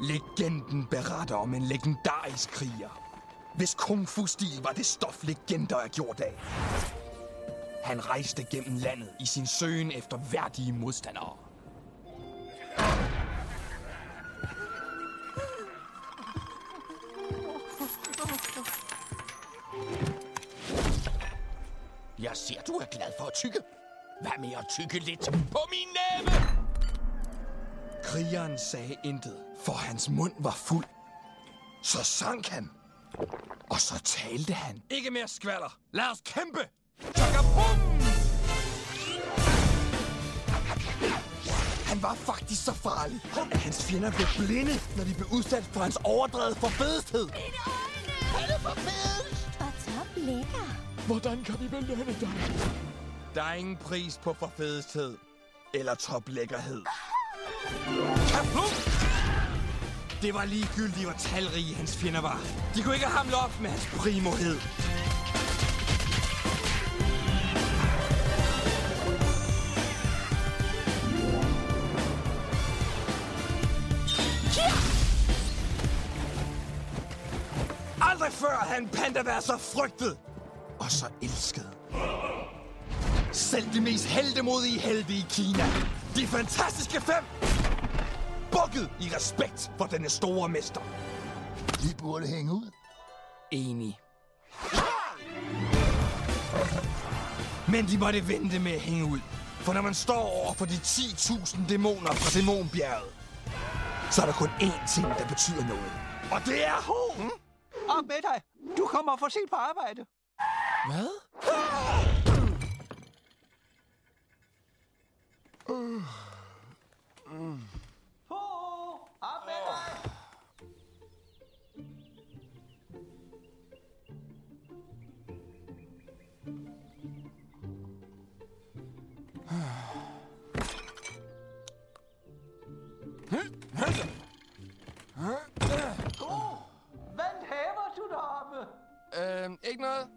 Legenden beretter om en legendarisk kriger. Hvis kung fu-stil var det stof, legender er gjort af. Han rejste gennem landet i sin søgen efter værdige modstandere. Jeg ser, du er glad for at tykke. Hvad med at tykke lidt på min næve? Krigeren sagde intet, for hans mund var fuld. Så sank han. Og så talte han. Ikke mere skvalder. Lad os kæmpe. Chakabum! Han var faktisk så farlig, at hans fjender blev blinde, når de blev udsat for hans overdrevet forfedesthed. Mine øjne! Han er for fedest! Og top lækker. Hvordan kan vi belønne dig? Der er ingen pris på forfedesthed eller toplækkerhed. Kaplum! Det var ligegyldigt, hvor talrige hans fjender var. De kunne ikke hamle op med hans primohed. Aldrig før har en panda været så frygtet og så elsket. Selv de mest heldemodige helte i Kina. De fantastiske fem. Bukket i respekt for denne store mester. De burde hænge ud. Enig. Men de måtte vente med at hænge ud. For når man står over for de 10.000 dæmoner fra Dæmonbjerget, så er der kun én ting, der betyder noget. Og det er ho! Hmm? Op med dig! Du kommer for sent på arbejde. Hvad? Ho! Oh, hvad laver du deroppe? Øhm, ikke noget.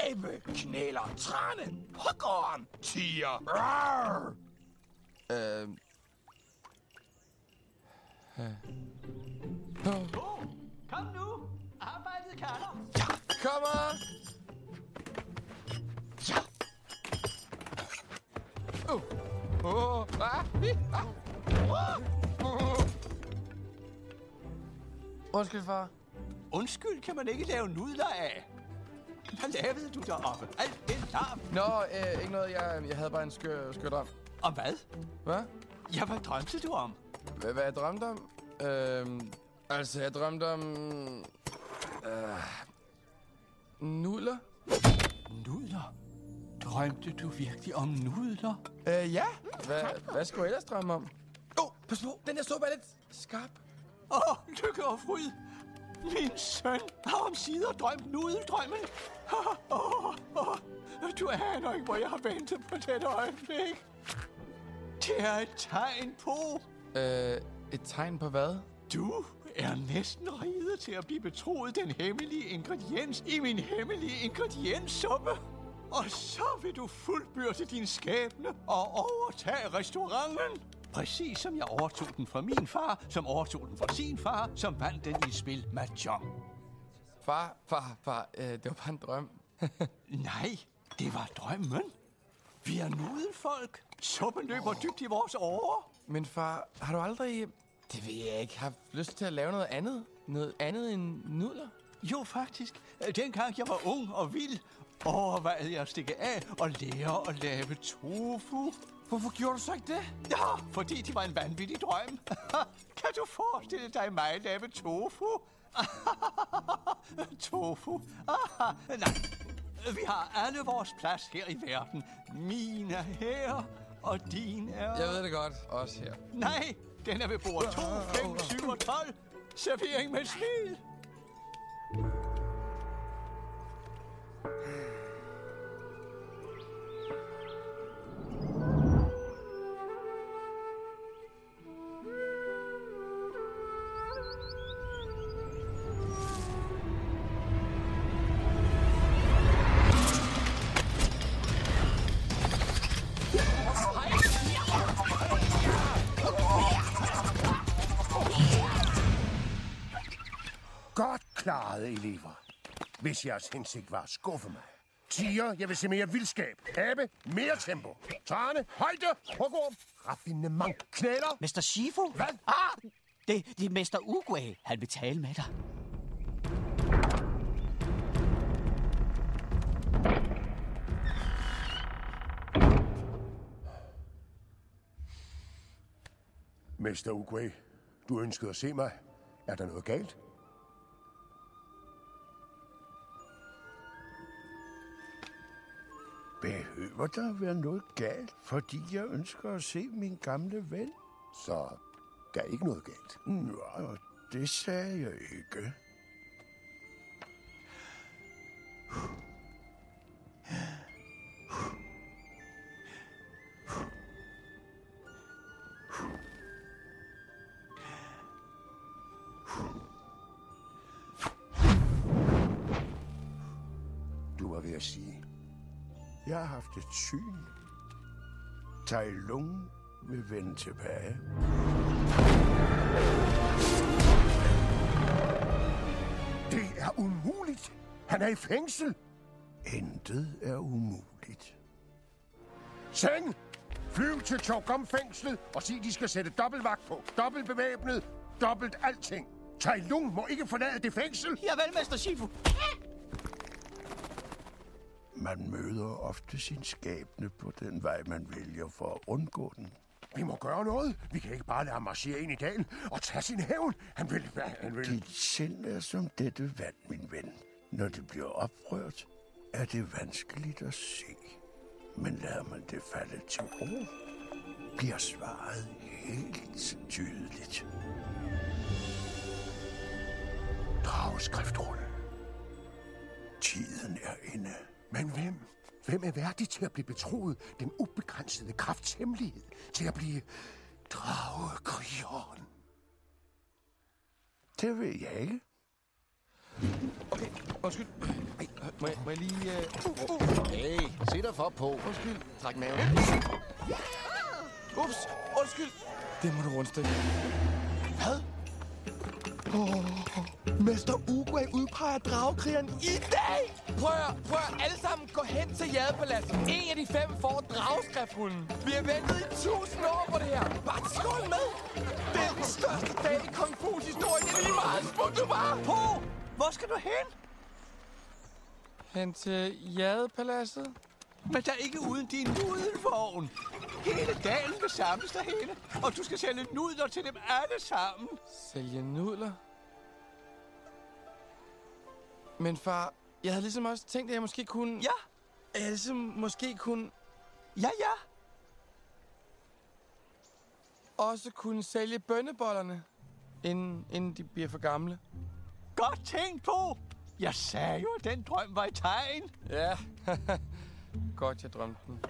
Abe, knæler, trane, huggeren, tiger. Rar. Øhm. Oh, kom nu! Arbejdet kalder. Kommer! Undskyld, far. Undskyld kan man ikke lave nudler af. Hvad lavede du deroppe? Alt den larm. Nå, øh, ikke noget. Jeg, jeg havde bare en skør, skør drøm. Og hvad? Hvad? Ja, hvad drømte du om? Hvad, hvad jeg drømte om? Øhm, altså, jeg drømte om... Øh, nudler? Nudler? Drømte du virkelig om nudler? Øh, ja. Hvad, hvad skulle jeg ellers drømme om? Åh, oh, pas på. Den der suppe er lidt skarp. Åh, oh, lykke og fryd. Min søn har om sider drømt nudeldrømmen. Oh, oh, du aner ikke, hvor jeg har ventet på dette øjeblik. Det er et tegn på, Øh, et tegn på hvad? du er næsten riget til at blive betroet den hemmelige ingrediens i min hemmelige ingredienssuppe. Og så vil du fuldbyrde din skæbne og overtage restauranten. Præcis som jeg overtog den fra min far, som overtog den fra sin far, som vandt den i spil Mahjong. Far, far, far. Øh, det var bare en drøm. Nej, det var drømmen. Vi er nudelfolk. Suppen løber dybt i vores årer. Men far, har du aldrig... Det ved jeg ikke. Haft lyst til at lave noget andet? Noget andet end nudler? Jo, faktisk. Dengang jeg var ung og vild, overvejede jeg at stikke af og lære at lave tofu. Hvorfor gjorde du så ikke det? Ja, fordi det var en vanvittig drøm. kan du forestille dig mig lave tofu? tofu? Nej, vi har alle vores plads her i verden. Min er her, og din er... Jeg ved det godt. Også her. Nej, den er ved bord 2, 5, 7 og 12. Servering med smil. Hvis jeres hensigt var at skuffe mig. Tiger, jeg vil se mere vildskab. Abe, mere tempo. Trane, højde, hugorm, raffinement. Knæler, Mester Shifu? Hvad? Ah! Det, det er Mester Uguay. Han vil tale med dig. Mester Uguay, du ønskede at se mig. Er der noget galt? Behøver der være noget galt, fordi jeg ønsker at se min gamle ven? Så der er ikke noget galt. Nå, det sagde jeg ikke. Et syn. Tai Lung vil vende tilbage. Det er umuligt. Han er i fængsel. Intet er umuligt. Seng! Flyv til Chogom fængslet og sig, de skal sætte dobbeltvagt på. Dobbelt bevæbnet. Dobbelt alting. Tai Lung må ikke forlade det fængsel. Javel, Mester Shifu. Man møder ofte sin skæbne på den vej, man vælger for at undgå den. Vi må gøre noget. Vi kan ikke bare lade ham marchere ind i dagen og tage sin hævn. Han vil... Hvad, han vil... Dit sind er som dette vand, min ven. Når det bliver oprørt, er det vanskeligt at se. Men lader man det falde til ro, bliver svaret helt tydeligt. Drageskriftrulle. Tiden er inde. Men hvem? Hvem er værdig til at blive betroet den ubegrænsede krafts hemmelighed? Til at blive dragekrigeren? Det ved jeg ikke. Okay, undskyld. Ej, må, jeg, må jeg lige... Uh... Hey, se dig for på. Undskyld. Træk maven. Ups, undskyld. Det må du rundstikke. Hvad? Oh, Mester Uguay udpeger dragekrigeren i dag! Prøv at, prøv at alle sammen gå hen til Jadepaladset. En af de fem får dragskriftrullen. Vi har ventet i tusind år på det her. Bare skål med. Det er den største dag i Kung Fu's historie. Det er lige meget. Smuk du bare. Po, hvor skal du hen? Hen til Jadepaladset. Men der er ikke uden din nudelvogn. Hele dagen vil samles derhenne, og du skal sælge nudler til dem alle sammen. Sælge nudler. Men far, jeg havde ligesom også tænkt, at jeg måske kunne... Ja, jeg ligesom måske kunne ja, ja. også kunne sælge bønnebollerne, inden, inden de bliver for gamle. Godt tænkt på. Jeg sagde jo, at den drøm var i tegn. Ja, godt jeg drømte den.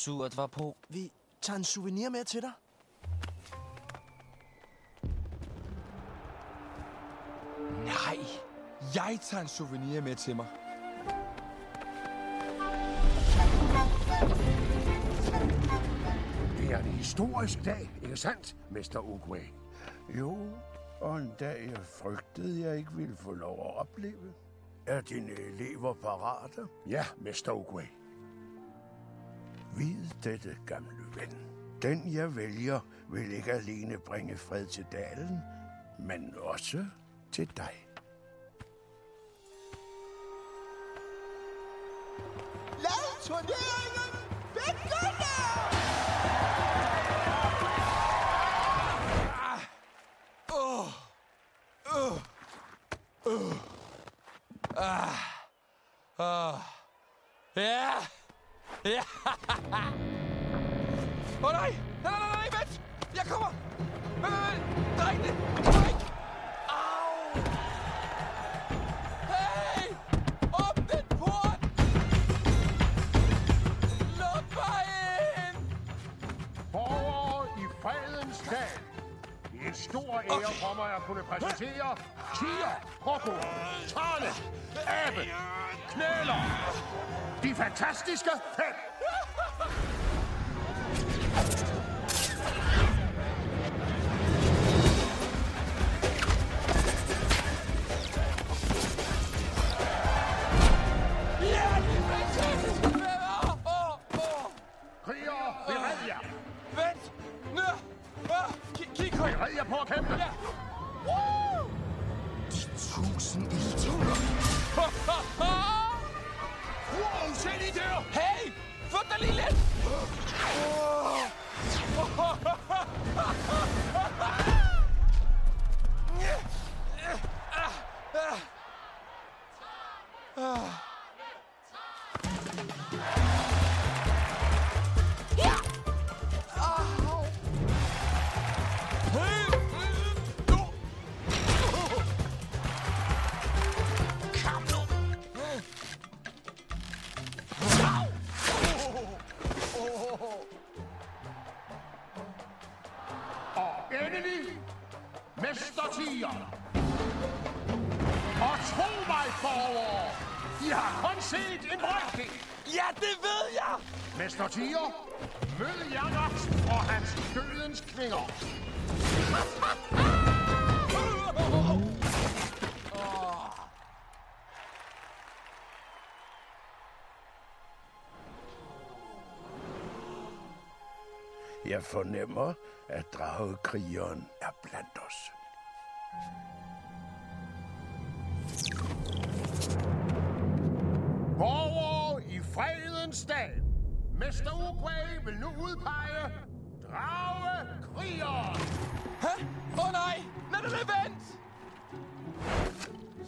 Surt var på. Vi tager en souvenir med til dig. Nej! Jeg tager en souvenir med til mig. Det er en historisk dag, ikke sandt, Mester Uguay? Jo, og en dag jeg frygtede, jeg ikke ville få lov at opleve. Er dine elever parate? Ja, Mester Uguay. Vid dette, gamle ven. Den, jeg vælger, vil ikke alene bringe fred til dalen, men også til dig. Lad turneringen Gunnar! Åh. Åh. Åh. Ah. Åh. Ja. Ja. Åh oh, nej. Nej, nej, nej, vent. Jeg kommer. Vent, vent, vent. Drej en stor ære for mig at kunne præsentere Tiger, Rocco, Trane, Abe, Knæler. De fantastiske fem. Mester Tiger, mød Janox og hans dødens kvinger. Jeg fornemmer, at dragekrigeren er blandt Næste Uguay vil nu udpege Dragekrigeren. Hæ? Åh oh, nej. Men det vent.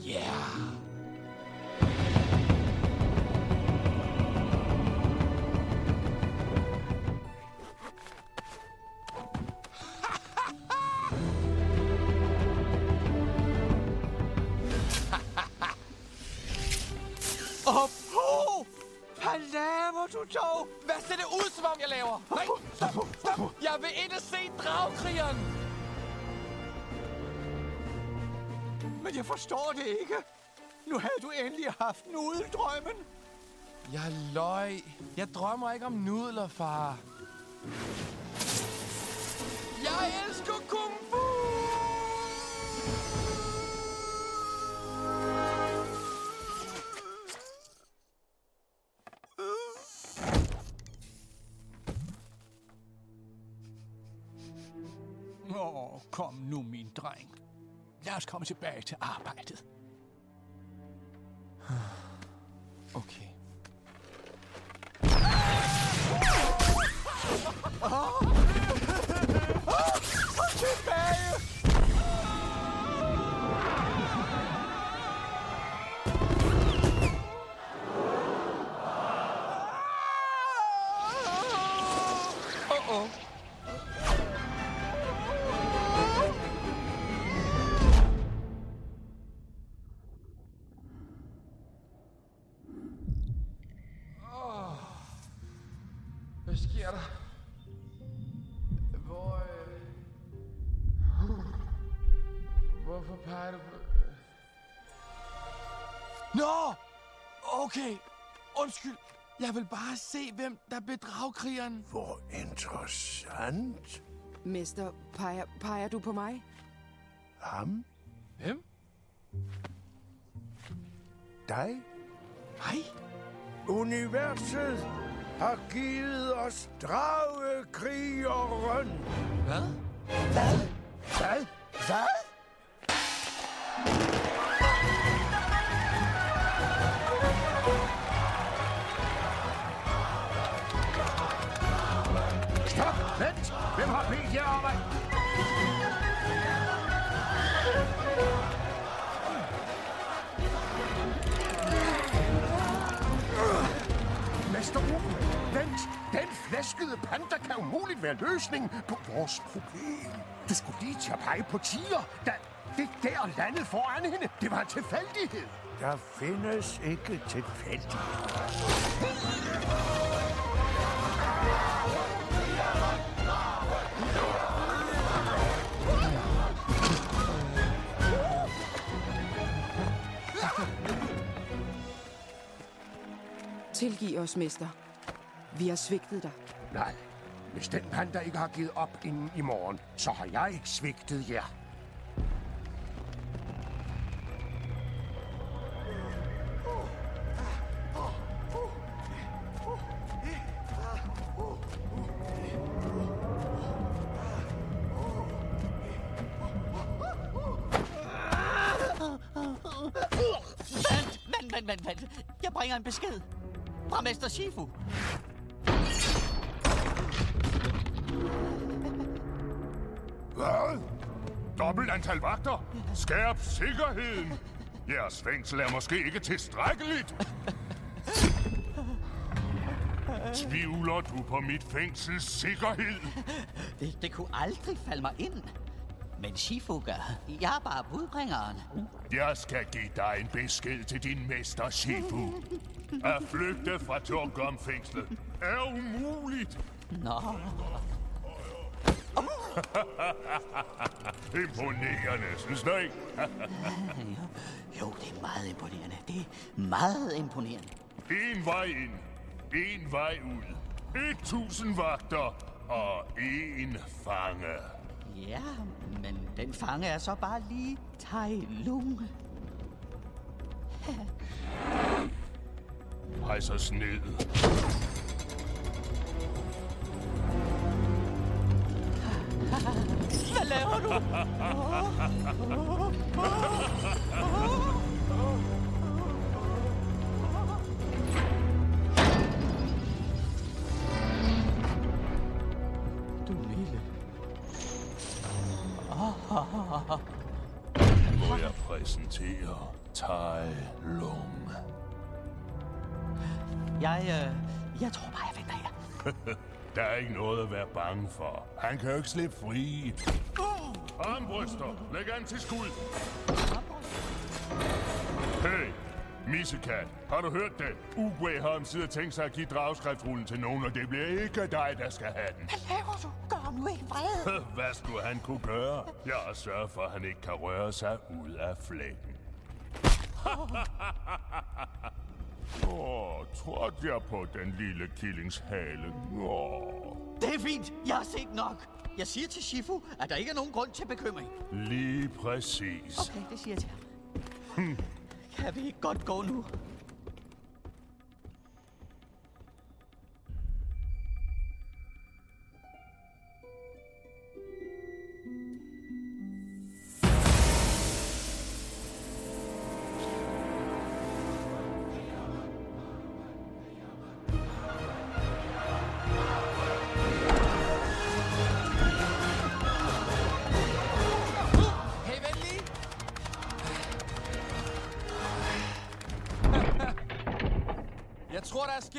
Yeah. Laver du dog? Hvad ser det ud, som om jeg laver? Nej, stop, stop. Jeg vil ind og se dragkrigeren. Men jeg forstår det ikke. Nu havde du endelig haft nudeldrømmen. Jeg løj. Jeg drømmer ikke om nudler, far. Jeg elsker kung fu! Nå, kom nu, min dreng. Lad os komme tilbage til arbejdet. Okay. Okay. Undskyld. Jeg vil bare se, hvem der blev dragkrigeren. Hvor interessant. Mester, peger, peger du på mig? Ham? Hvem? Dig? Hej. Universet har givet os dragekrigeren. Hvad? Hvad? Hvad? Hvad? Ja, har. Mester Uwe, vent! Den flæskede panda kan umuligt være løsningen på vores problem. Du skulle lige til at pege på tiger, da det der landede foran hende. Det var en tilfældighed. Der findes ikke tilfældighed. Tilgiv os, mester. Vi har svigtet dig. Nej, hvis den panda ikke har givet op inden i morgen, så har jeg ikke svigtet jer. Skærp sikkerheden! Jeres fængsel er måske ikke tilstrækkeligt. Tvivler du på mit fængsels sikkerhed? Det, det kunne aldrig falde mig ind. Men Shifu gør. Jeg er bare budbringeren. Jeg skal give dig en besked til din mester, Shifu. At flygte fra Tungom-fængslet er umuligt. Nå. Imponerende, synes du ikke? jo, jo, det er meget imponerende. Det er meget imponerende. En vej ind, en vej ud. Et tusind vagter og en fange. Ja, men den fange er så bare lige Tai Lung. Rejs os Hvad laver du? Du lille. Må jeg præsentere Tai Lung. Jeg, øh, jeg tror bare, jeg venter her. Der er ikke noget at være bange for. Han kan jo ikke slippe fri. Armbryster, læg an til skud. Hey, missekat, har du hørt det? Uguay har omsider tænkt sig at give dragskriftrullen til nogen, og det bliver ikke dig, der skal have den. Hvad laver du? Gør ham nu ikke vred. Hvad skulle han kunne gøre? Jeg har sørget for, at han ikke kan røre sig ud af flækken. Åh, oh, trådte jeg på den lille killings hale? Åh. Det er fint. Jeg har set nok. Jeg siger til Shifu, at der ikke er nogen grund til bekymring. Lige præcis. Okay, det siger jeg til ham. Kan vi ikke godt gå nu?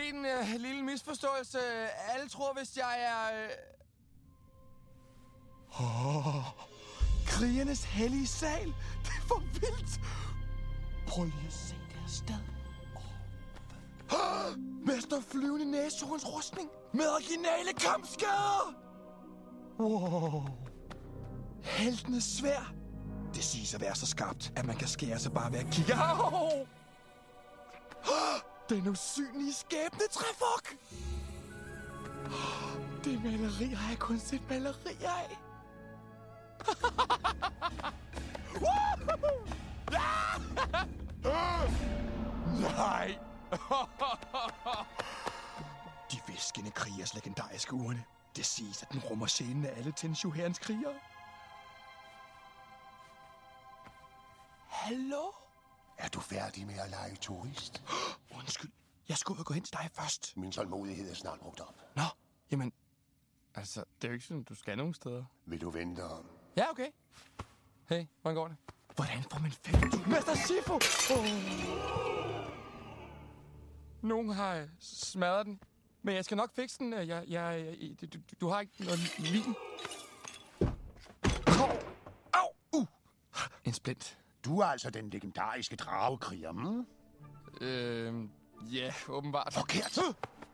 Sket en øh, lille misforståelse. Alle tror, hvis jeg er... Øh... Oh, krigernes hellige sal. Det er for vildt. Prøv lige at se det her sted. Oh. Mester flyvende næsehorns rustning med originale kampskader. Wow. Heltenes svær. Det siges at være så skarpt, at man kan skære sig bare ved at kigge. Au! Den usynlige skæbne træfok! Det maleri har jeg kun set malerier af. Nej! De viskende krigers legendariske urne. Det siges, at den rummer sjælen af alle Tenshu-herrens krigere. Hallo? Er du færdig med at lege turist? Undskyld. Jeg skulle gå hen til dig først. Min tålmodighed er snart brugt op. Nå, jamen... Altså, det er jo ikke sådan, du skal nogen steder. Vil du vente om? Ja, okay. Hey, hvordan går det? Hvordan får man 5.000? Mester Sifo! Oh. Nogen har smadret den. Men jeg skal nok fikse den. Jeg, jeg, jeg, du, du, du har ikke noget lin. Au! Au! Uh! En splint. Du er altså den legendariske dragekriger, hm? Øh, ja, åbenbart. Forkert.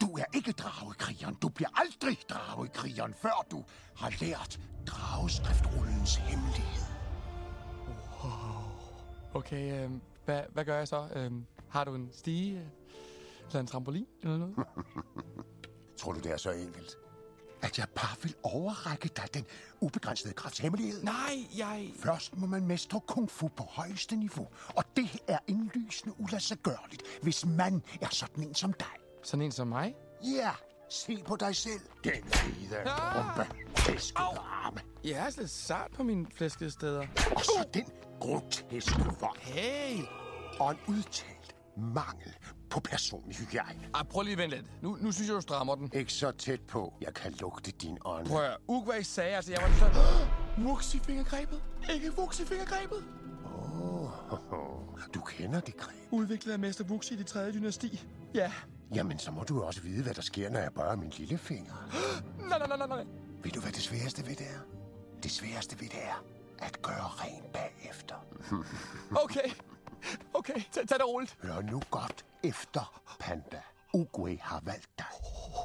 Du er ikke dragekrigeren. Du bliver aldrig dragekrigeren, før du har lært drageskriftrullens hemmelighed. Okay, øh, hvad, hvad gør jeg så? Øh, har du en stige? øh, Eller en trampolin? Eller noget? Tror du, det er så enkelt? At jeg bare vil overrække dig den ubegrænsede krafts hemmelighed? Nej, jeg... Først må man mestre kung fu på højeste niveau. Og det er indlysende uladsiggørligt, hvis man er sådan en som dig. Sådan en som mig? Ja, se på dig selv. Den fede rumpe, flæskede arme. Jeg er lidt sart på mine flæskede steder. Og så den groteske vold. Hey! Og en udtalt mangel på personlig hygiejne. Ej, prøv lige at vente lidt. Nu, nu synes jeg, du strammer den. Ikke så tæt på. Jeg kan lugte din ånd. Prøv at. Ugway sagde, altså jeg var så... Wuxi fingergrebet. Ikke Wuxi fingergrebet. Oh, du kender det greb. Udviklet af Mester Wuxi i det tredje dynasti. Ja. Jamen, så må du også vide, hvad der sker, når jeg bøjer min lillefinger. Nej, nej, nej, nej, nej. Ved du, hvad det sværeste ved det er? Det sværeste ved det er at gøre rent bagefter. Okay. Okay, tag, tag det roligt. Hør nu godt efter, Panda. Uguay har valgt dig.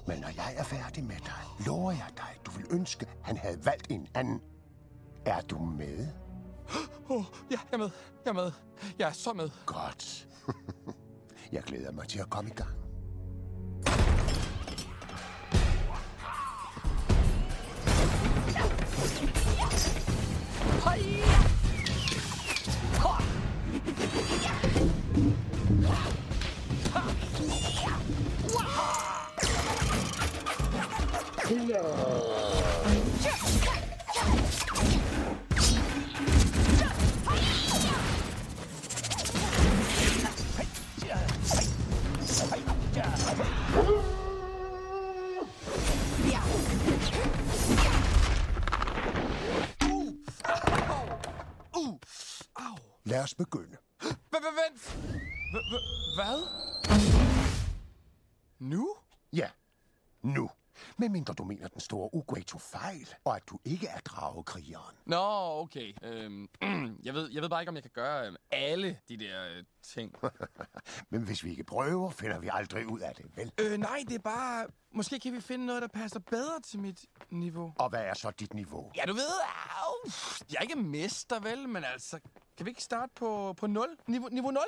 Men når jeg er færdig med dig, lover jeg dig, du vil ønske, han havde valgt en anden. Er du med? Oh, ja, jeg er med. Jeg er med. Jeg er så med. Godt. jeg glæder mig til at komme i gang. Uh! Au! Lad os begynde. V- v- Vent! V- v- Hvad? Nu? Ja, nu. Medmindre du mener, den store Uguay tog fejl, og at du ikke er dragekrigeren. Nå, okay. Øhm, jeg, ved, jeg ved bare ikke, om jeg kan gøre øhm, alle de der øh, ting. Men hvis vi ikke prøver, finder vi aldrig ud af det, vel? øh, nej, det er bare... Måske kan vi finde noget, der passer bedre til mit niveau. Og hvad er så dit niveau? Ja, du ved... Au, jeg er ikke mester, vel? Men altså... Kan vi ikke starte på, på 0? Niveau, niveau 0?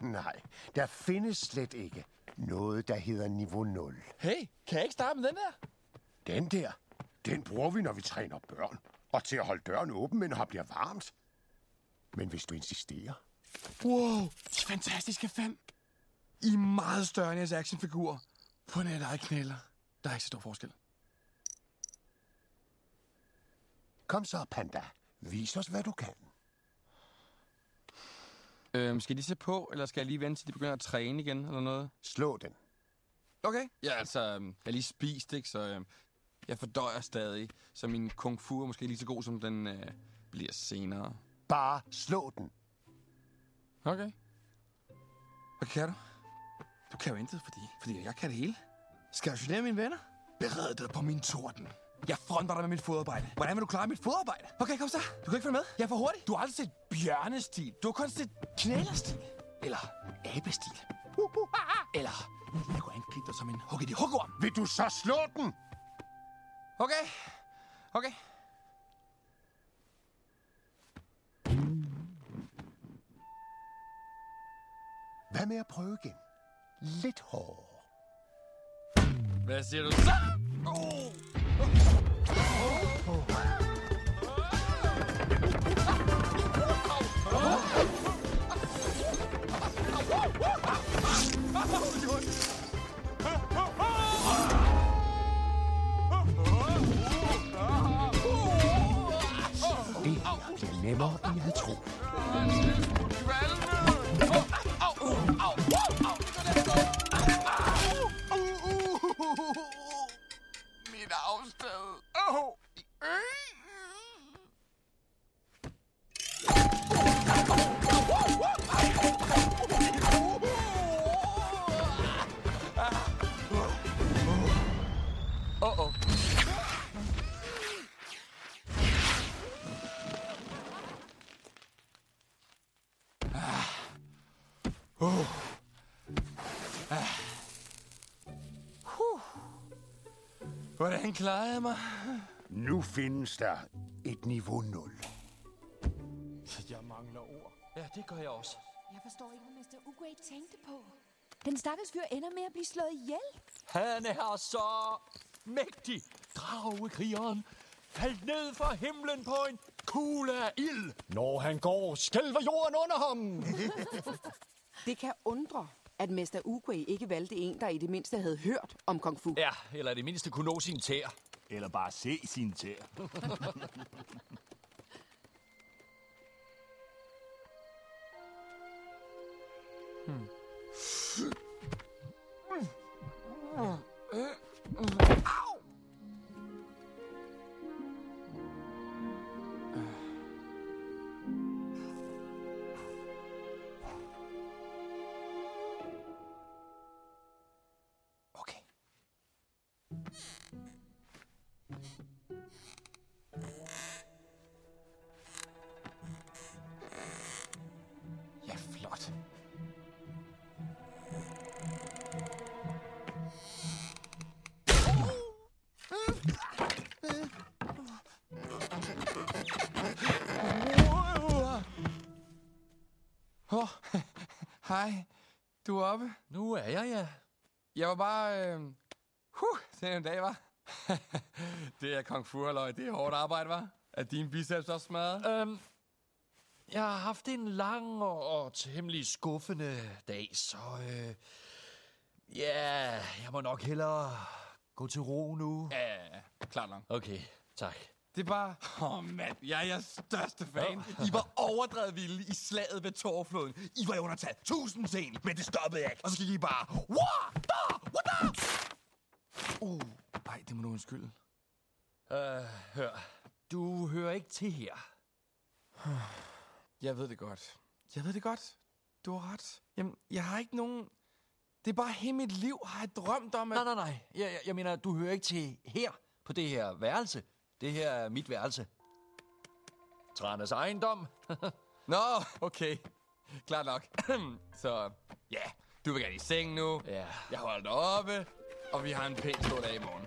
Nej, der findes slet ikke noget, der hedder niveau 0. Hey, kan jeg ikke starte med den der? Den der, den bruger vi, når vi træner børn. Og til at holde døren åben, men har bliver varmt. Men hvis du insisterer... Wow, de fantastiske fem. I er meget større end jeres actionfigurer. På net eget knæler. Der er ikke så stor forskel. Kom så, Panda. Vis os, hvad du kan. Øhm, skal de se på, eller skal jeg lige vente til de begynder at træne igen, eller noget? Slå den. Okay. Ja, altså, øhm, jeg har lige spist, ikke, så øhm, jeg fordøjer stadig. Så min kung fu er måske lige så god, som den øh, bliver senere. Bare slå den. Okay. Hvad kan du? Du kan jo intet, fordi, fordi jeg kan det hele. Skal jeg genere mine venner? Bered dig på min torden. Jeg fronter dig med mit fodarbejde. Hvordan vil du klare mit fodarbejde? Okay, kom så. Du kan ikke følge med. Jeg er for hurtig. Du har aldrig set bjørnestil. Du har kun set knælerstil. Eller abestil. Uh, uh, ah, ah. Eller jeg kunne angribe dig som en hugget i hugorm. Vil du så slå den? Okay. Okay. Hvad med at prøve igen? Lidt hårdere. Hvad siger du så? Oh. Det nemmere, end jeg havde troet. Au dragsted. Åh! Åh, Hvordan klarer jeg mig? Nu findes der et niveau 0. Jeg mangler ord. Ja, det gør jeg også. Jeg forstår ikke, hvad Mr. Uguay tænkte på. Den stakkels fyr ender med at blive slået ihjel. Han er så mægtig. Dragekrigeren faldt ned fra himlen på en kugle af ild. Når han går, skælver jorden under ham. Det kan undre, at Mester Uguay ikke valgte en, der i det mindste havde hørt om kung fu. Ja, eller i det mindste kunne nå sin tær. Eller bare se sin tær. Jeg var bare... Øh... Huh, det er en dag, var. det er kung fu, halløj. Det er hårdt arbejde, var. Er din biceps også smadret? Øhm, jeg har haft en lang og, og temmelig skuffende dag, så øh, ja, jeg må nok hellere gå til ro nu. Ja, ja, ja. Klart nok. Okay, tak. Det er bare... Åh, oh, mand. Jeg er jeres største fan. I var overdrevet vilde i slaget ved Torfloden. I var i undertal. Tusind ting, men det stoppede jeg ikke. Og så gik I bare... The? Uh, ej, det må du undskylde. Uh, hør, du hører ikke til her. Jeg ved det godt. Jeg ved det godt. Du har ret. Jamen, jeg har ikke nogen... Det er bare hele mit liv, har jeg drømt om, at... Nej, nej, nej. Jeg, jeg, jeg mener, du hører ikke til her, på det her værelse. Det her er mit værelse. Tranes ejendom. Nå, okay. Klart nok. Så, ja, du vil gerne i seng nu. Ja. Jeg holder dig oppe, og vi har en pæn stor dag i morgen.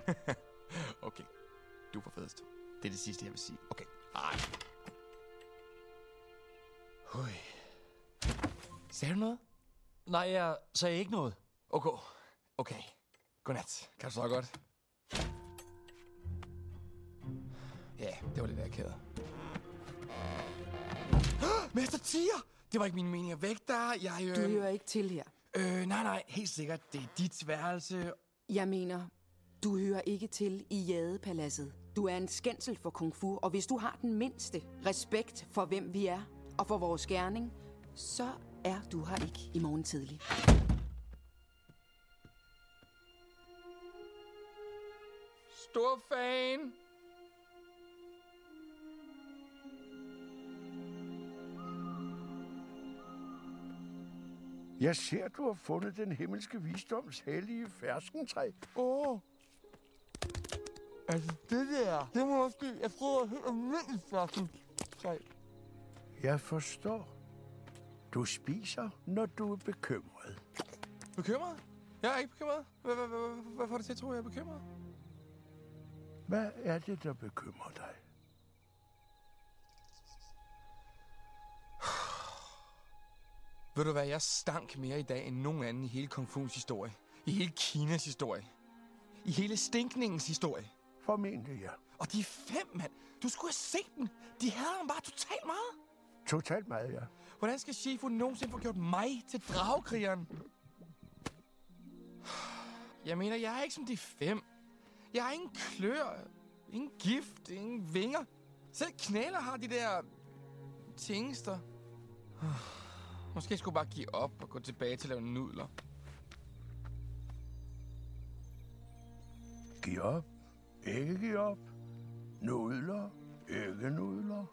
okay, du får fedest. Det er det sidste, jeg vil sige. Okay. Ej. Hui. Sagde du noget? Nej, jeg sagde ikke noget. Okay. Okay. Godnat. Kan du så godt? Ja, det var lidt akavet. Mester Tiger! Det var ikke min mening at vække dig. Jeg, øh... Du hører ikke til her. Øh, nej, nej, helt sikkert. Det er dit værelse. Jeg mener, du hører ikke til i Jadepaladset. Du er en skændsel for kung fu, og hvis du har den mindste respekt for, hvem vi er, og for vores gerning, så er du her ikke i morgen tidlig. Stor fan. Jeg ser, du har fundet den himmelske visdoms hellige ferskentræ. Åh. Oh. Altså, det der, det må blive, jeg tror, helt almindeligt flasken. Træ. Jeg forstår. Du spiser, når du er bekymret. Bekymret? Jeg er ikke bekymret. Hvad, får det til at tro, jeg er bekymret? Hvad er det, der bekymrer dig? Ved du hvad, jeg stank mere i dag end nogen anden i hele Kung Fu's historie. I hele Kinas historie. I hele stinkningens historie. Formentlig, ja. Og de fem, mand. Du skulle have set dem. De havde ham bare totalt meget. Totalt meget, ja. Hvordan skal Shifu nogensinde få gjort mig til dragkrigeren? Jeg mener, jeg er ikke som de fem. Jeg har ingen klør, ingen gift, ingen vinger. Selv knæler har de der tingester. Måske skulle jeg bare give op og gå tilbage til at lave nudler. Giv op? Ikke give op. Nudler, ikke nudler.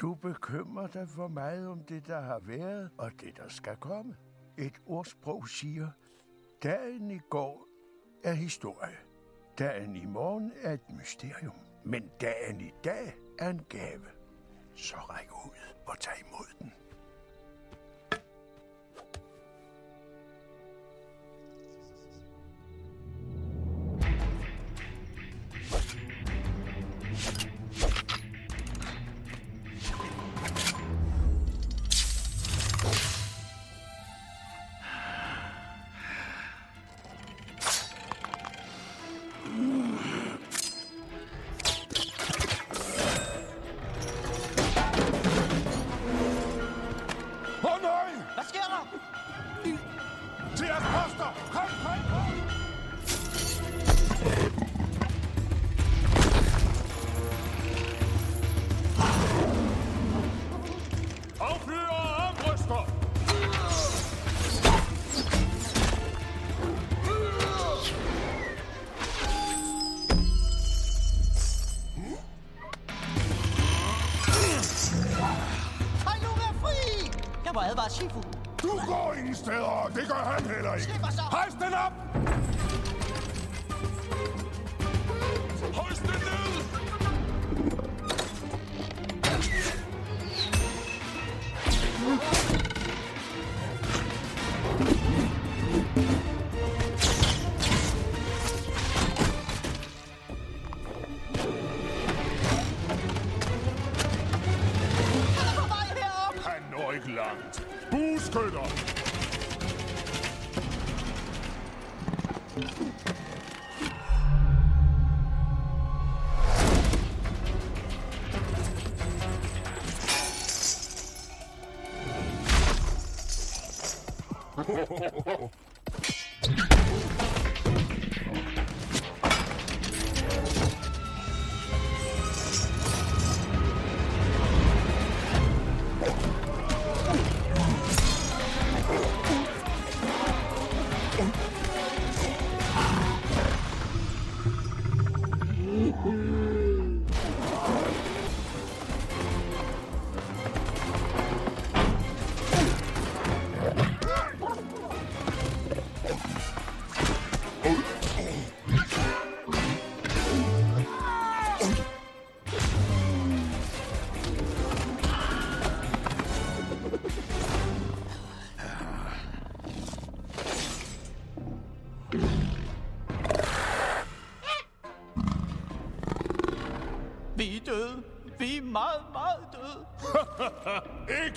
Du bekymrer dig for meget om det, der har været, og det, der skal komme. Et ordsprog siger, dagen i går er historie. Dagen i morgen er et mysterium. Men dagen i dag er en gave. Så ræk ud og tag imod den. oh.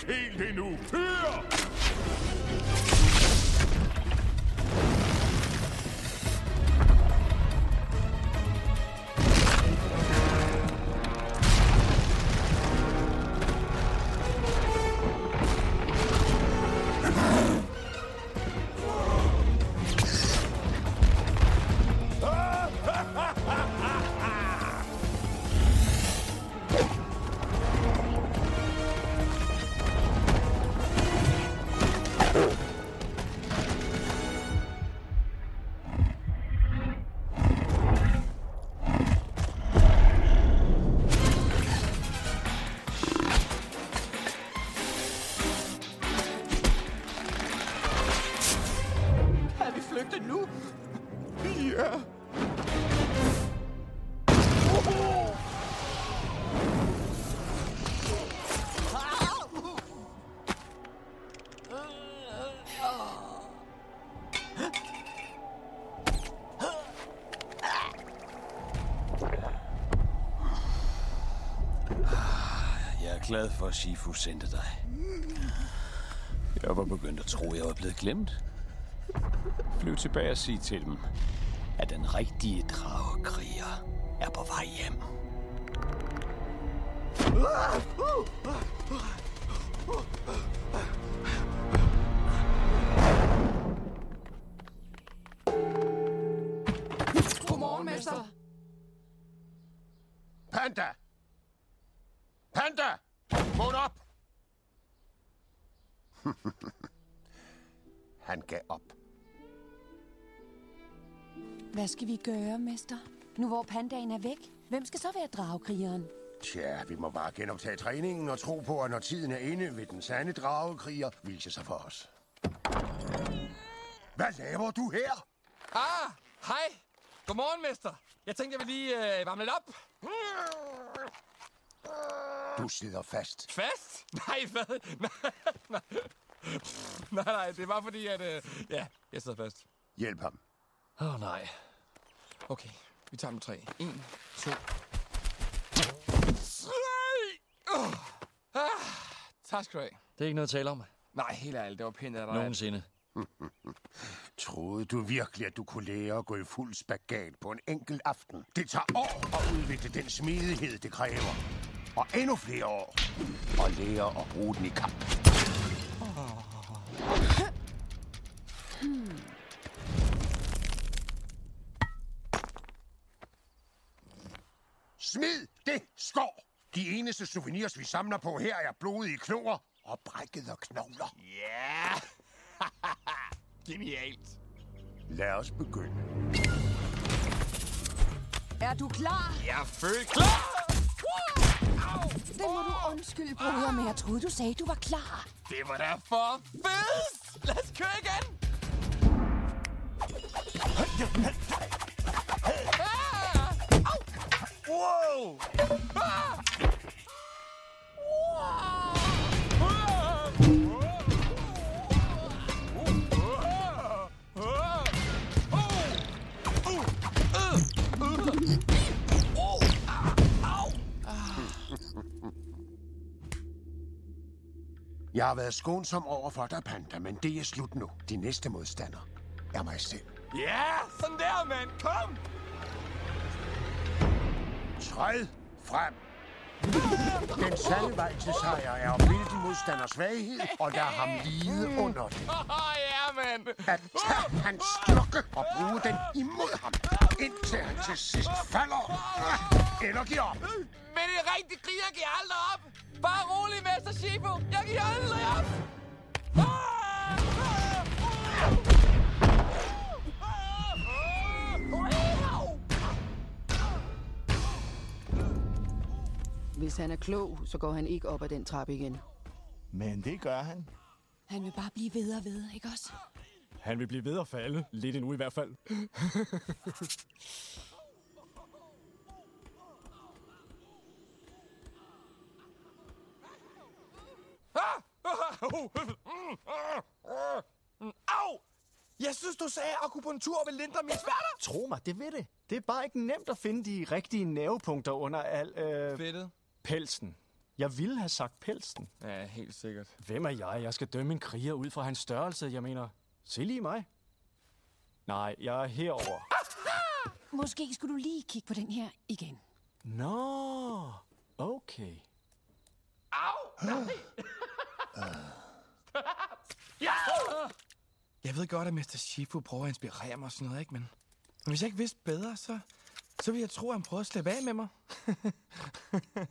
Ikke helt endnu. Ja. Jeg er glad for, at Shifu sendte dig. Jeg var begyndt at tro, jeg var blevet glemt. Flyv tilbage og sig til dem, at den rigtige dragekriger er på vej hjem. Ah! Uh! Uh! Uh! Skal vi gøre, mester? Nu hvor pandaen er væk, hvem skal så være dragkrigeren? Tja, vi må bare genoptage træningen og tro på, at når tiden er inde, vil den sande dragekriger vise sig for os. Hvad laver du her? Ah, hej. Godmorgen, mester. Jeg tænkte, jeg vil lige øh, varme lidt op. Du sidder fast. Fast? Nej, hvad? nej, nej. nej, nej, det var fordi, at... Øh, ja, jeg sidder fast. Hjælp ham. Åh, oh, nej. Okay, vi tager med tre. En, to... Tre! Oh. Ah, tak skal du have. Det er ikke noget at tale om. Nej, helt ærligt, det var pænt af dig. Nogensinde. Troede du virkelig, at du kunne lære at gå i fuld spagat på en enkelt aften? Det tager år at udvikle den smidighed, det kræver. Og endnu flere år at lære at bruge den i kamp. Hmm. Smid det skår! De eneste souvenirs, vi samler på her, er blodige knoer og brækkede knogler. Ja! Genialt. Lad os begynde. Er du klar? Jeg er født klar! Det må du undskylde, bruder, men jeg troede, du sagde, du var klar. Det var da for fedt! Lad os køre igen! Wow! Ah! Jeg har været skånsom over for dig, Panda, men det er slut nu. De næste modstander er mig selv. Ja, sådan der, mand. Kom! Træd frem! Den sande vej til sejr er at bilde din modstander svaghed og lade ham lide under det. Åh, ja, mand. At tage hans styrke og bruge den imod ham, indtil han til sidst falder eller giver op. Men en rigtig kriger giver aldrig op. Bare rolig, Mester Shifu. Jeg giver aldrig op. Hvis han er klog, så går han ikke op ad den trappe igen. Men det gør han. Han vil bare blive ved og ved, ikke også? Han vil blive ved at falde. Lidt endnu i hvert fald. Au! Jeg synes, du sagde, at akupunktur vil lindre mine smerter. Tro mig, det ved det. Det er bare ikke nemt at finde de rigtige nervepunkter under al... Øh, Fedtet. Pelsen. Jeg ville have sagt pelsen. Ja, helt sikkert. Hvem er jeg? Jeg skal dømme en kriger ud fra hans størrelse. Jeg mener, se lige mig. Nej, jeg er herover. Måske skulle du lige kigge på den her igen. Nå, okay. Au! Nej! ja! Jeg ved godt, at Mr. Shifu prøver at inspirere mig og sådan noget, ikke? Men, men hvis jeg ikke vidste bedre, så, så ville jeg tro, at han prøvede at slippe af med mig.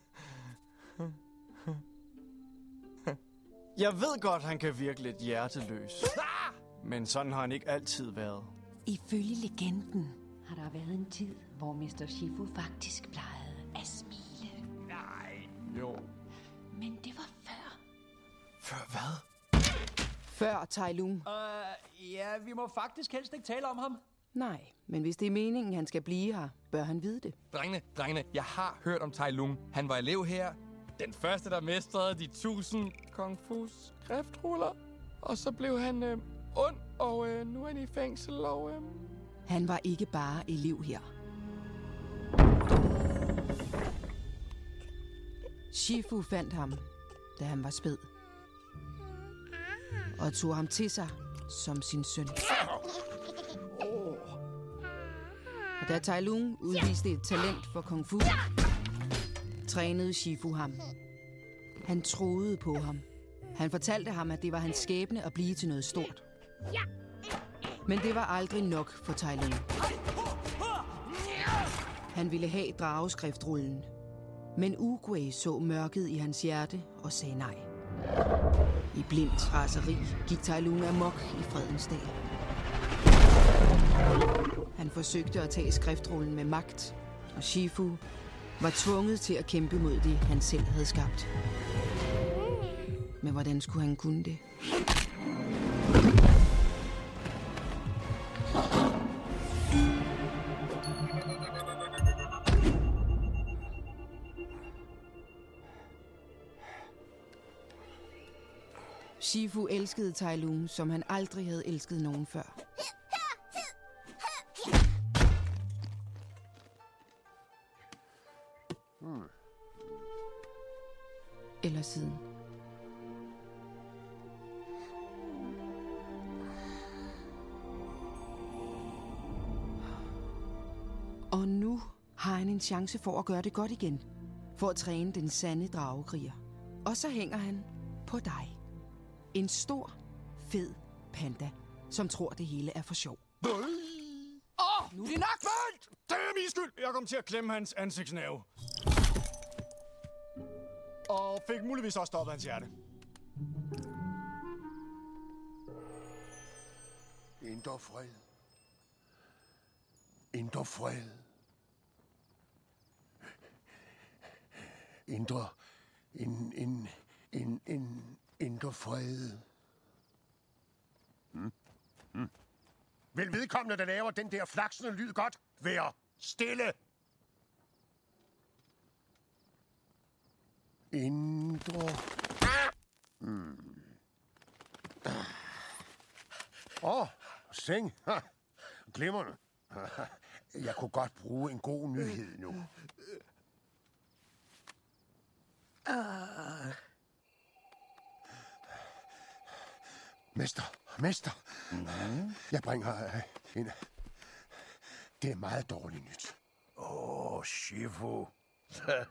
Jeg ved godt, han kan virke lidt hjerteløs. Men sådan har han ikke altid været. Ifølge legenden har der været en tid, hvor Mr. Shifu faktisk plejede at smile. Nej. Jo. Men det var før. Før hvad? Før Tai Lung. Uh, ja, vi må faktisk helst ikke tale om ham. Nej, men hvis det er meningen, han skal blive her, bør han vide det. Drengene, drengene, jeg har hørt om Tai Lung. Han var elev her. Den første, der mestrede de tusind kung fu skriftruller. Og så blev han øh, ond, og øh, nu er han i fængsel, og... Øh... Han var ikke bare elev her. Shifu fandt ham, da han var spæd. Og tog ham til sig som sin søn. Da Tai Lung udviste et talent for kung fu, trænede Shifu ham. Han troede på ham. Han fortalte ham, at det var hans skæbne at blive til noget stort. Men det var aldrig nok for Tai Lung. Han ville have drageskriftrullen. Men Uguay så mørket i hans hjerte og sagde nej. I blindt raseri gik Tai Lung amok i fredens dag. Han forsøgte at tage skriftrullen med magt, og Shifu var tvunget til at kæmpe mod det, han selv havde skabt. Men hvordan skulle han kunne det? Shifu elskede Tai Lung, som han aldrig havde elsket nogen før. Hmm. Eller siden. Og nu har han en chance for at gøre det godt igen. For at træne den sande dragekriger. Og så hænger han på dig. En stor, fed panda, som tror det hele er for sjov. Åh, oh, nu er det nok fuldt! Det er min skyld! Jeg kom til at klemme hans ansigtsnæve. Og fik muligvis også stoppet hans hjerte. Indre fred. Indre fred. Indre... En... En... En... En... Indre fred. Hmm? Hmm. Vil vedkommende, der laver den der flaksende lyd godt, være stille? Indre... Hmm. Åh, oh, seng. Ha. Glimrende. Jeg kunne godt bruge en god nyhed nu. Ah. Mester, mester. Mm-hmm. Jeg bringer øh, en... Det er meget dårligt nyt. Åh, oh, Shifu.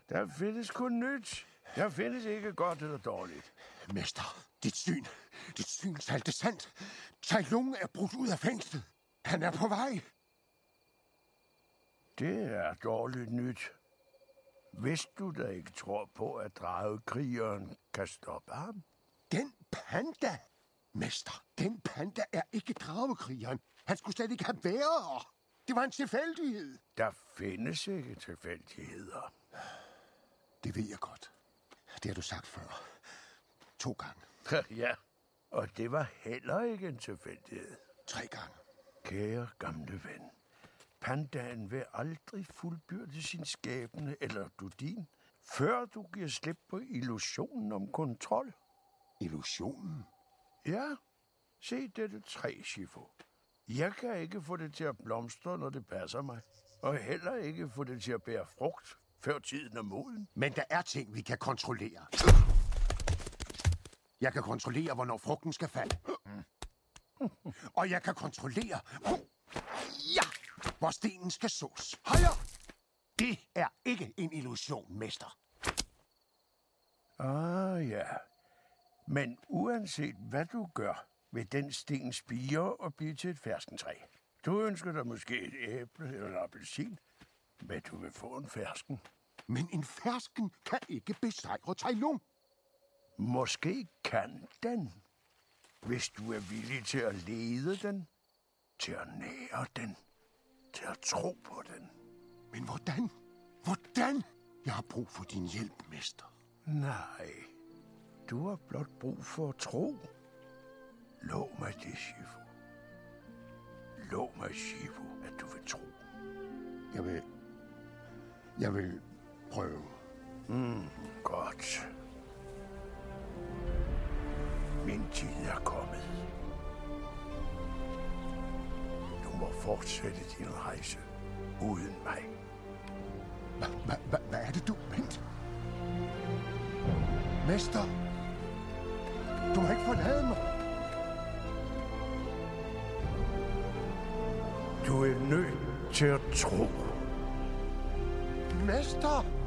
Der findes kun nyt. Der findes ikke godt eller dårligt. Mester, dit syn. Dit syn talte sandt. Tai Lung er brudt ud af fængslet. Han er på vej. Det er dårligt nyt. Hvis du da ikke tror på, at dragekrigeren kan stoppe ham? Den panda! Mester, den panda er ikke dragekrigeren. Han skulle slet ikke have været. Det var en tilfældighed. Der findes ikke tilfældigheder. Det ved jeg godt. Det har du sagt før. To gange. ja, og det var heller ikke en tilfældighed. Tre gange. Kære gamle ven, pandaen vil aldrig fuldbyrde sin skæbne, eller du din, før du giver slip på illusionen om kontrol. Illusionen? Ja, se dette træ, Shifu. Jeg kan ikke få det til at blomstre, når det passer mig. Og heller ikke få det til at bære frugt, før tiden er moden. Men der er ting, vi kan kontrollere. Jeg kan kontrollere, hvornår frugten skal falde. Og jeg kan kontrollere, ja, hvor stenen skal sås. Højre! Det er ikke en illusion, mester. Ah ja, men uanset hvad du gør, vil den sten spire og blive til et ferskentræ. Du ønsker dig måske et æble eller en appelsin, men du vil få en fersken. Men en fersken kan ikke besejre Tai Lung. Måske kan den, hvis du er villig til at lede den, til at nære den, til at tro på den. Men hvordan? Hvordan? Jeg har brug for din hjælp, mester. Nej, du har blot brug for at tro. Lov mig det, Shifu. Lov mig, Shifu, at du vil tro. Jeg vil... Jeg vil prøve. Mm, godt. Min tid er kommet. Du må fortsætte din rejse uden mig. Hvad er det, du... Vent. Mester. Du har ikke forladet mig. Du er nødt til at tro. Mester! godt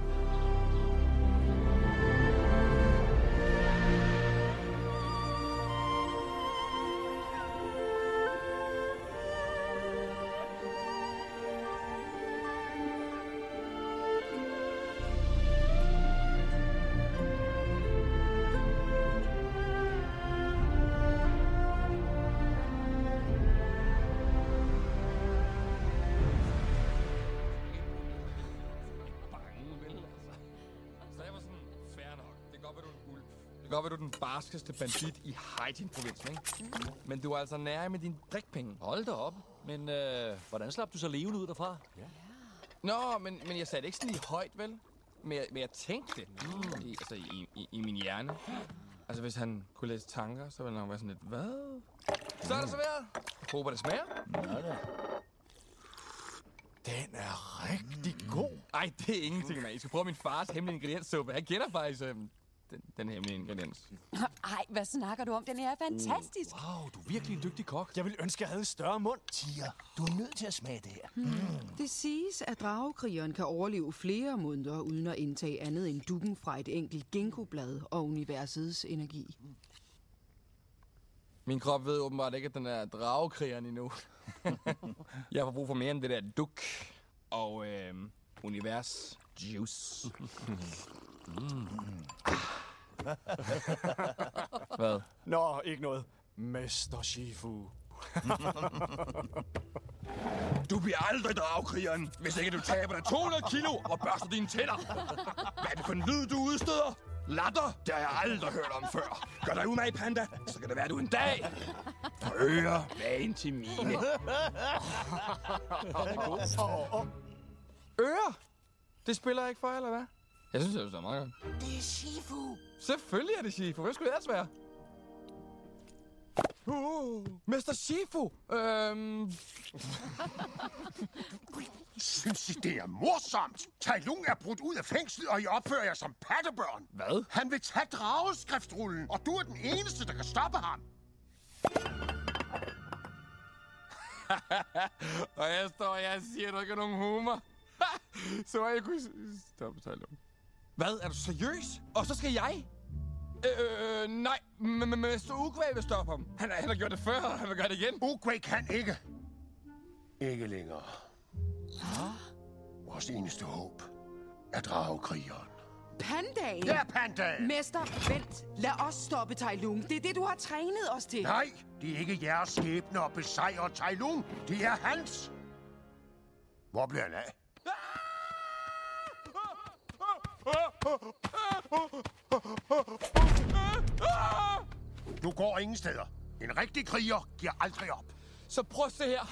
barskeste bandit i Haidin-provinsen, ikke? Men du er altså nær med din drikpenge. Hold da op. Men øh, hvordan slap du så levende ud derfra? Ja. Nå, men, men jeg det ikke sådan lige højt, vel? Men jeg, men jeg tænkte det. Mm. I, altså, i, i, i min hjerne. Altså, hvis han kunne læse tanker, så ville han være sådan lidt, hvad? Så er det serveret. Jeg håber, det smager. Ja, da. Den er rigtig god. Ej, det er ingenting, mand. I skal prøve min fars hemmelige ingredienssuppe. Han kender faktisk øhm, den, den hemmelige ingrediens. Ej, hvad snakker du om? Den er fantastisk. Wow, du er virkelig en dygtig kok. Jeg vil ønske, jeg havde en større mund. Tia, du er nødt til at smage det her. Mm. Det siges, at dragekrigeren kan overleve flere måneder uden at indtage andet end dukken fra et enkelt ginkgoblad og universets energi. Min krop ved åbenbart ikke, at den er dragekrigeren endnu. jeg får brug for mere end det der duk og øh, univers juice. mm. Hvad? Nå, ikke noget. Mester Shifu. Du bliver aldrig dragkrigeren, hvis ikke du taber dig 200 kilo og børster dine tænder. Hvad er det for en lyd, du udstøder? Latter? Det har jeg aldrig hørt om før. Gør dig umage, panda. Så kan det være, du en dag får ører vagen til mine. Ører? Det spiller jeg ikke for, eller hvad? Jeg synes, det er meget godt. Det er Shifu. Selvfølgelig er det Shifu. Hvad skulle det ellers være? Uh, Mester Shifu! Øhm... Synes I, det er morsomt? Tai Lung er brudt ud af fængslet, og I opfører jer som pattebørn. Hvad? Han vil tage drageskriftrullen, og du er den eneste, der kan stoppe ham. og jeg står og jeg siger, at du ikke har nogen humor. så jeg kunne stoppe Tai Lung. Hvad? Er du seriøs? Og så skal jeg? Øh, nej, men Mester Ugway vil stoppe ham. Han, han har gjort det før, og han vil gøre det igen. Ugway kan ikke. Ikke længere. Vores eneste håb er dragekrigeren. Pandaen? Ja, pandaen! Mester, vent. Lad os stoppe Tai Lung. Det er det, du har trænet os til. Nej, det er ikke jeres skæbne at besejre Tai Lung. Det er hans. Hvor bliver han af? Du går ingen steder. En rigtig kriger giver aldrig op. Så prøv at se her.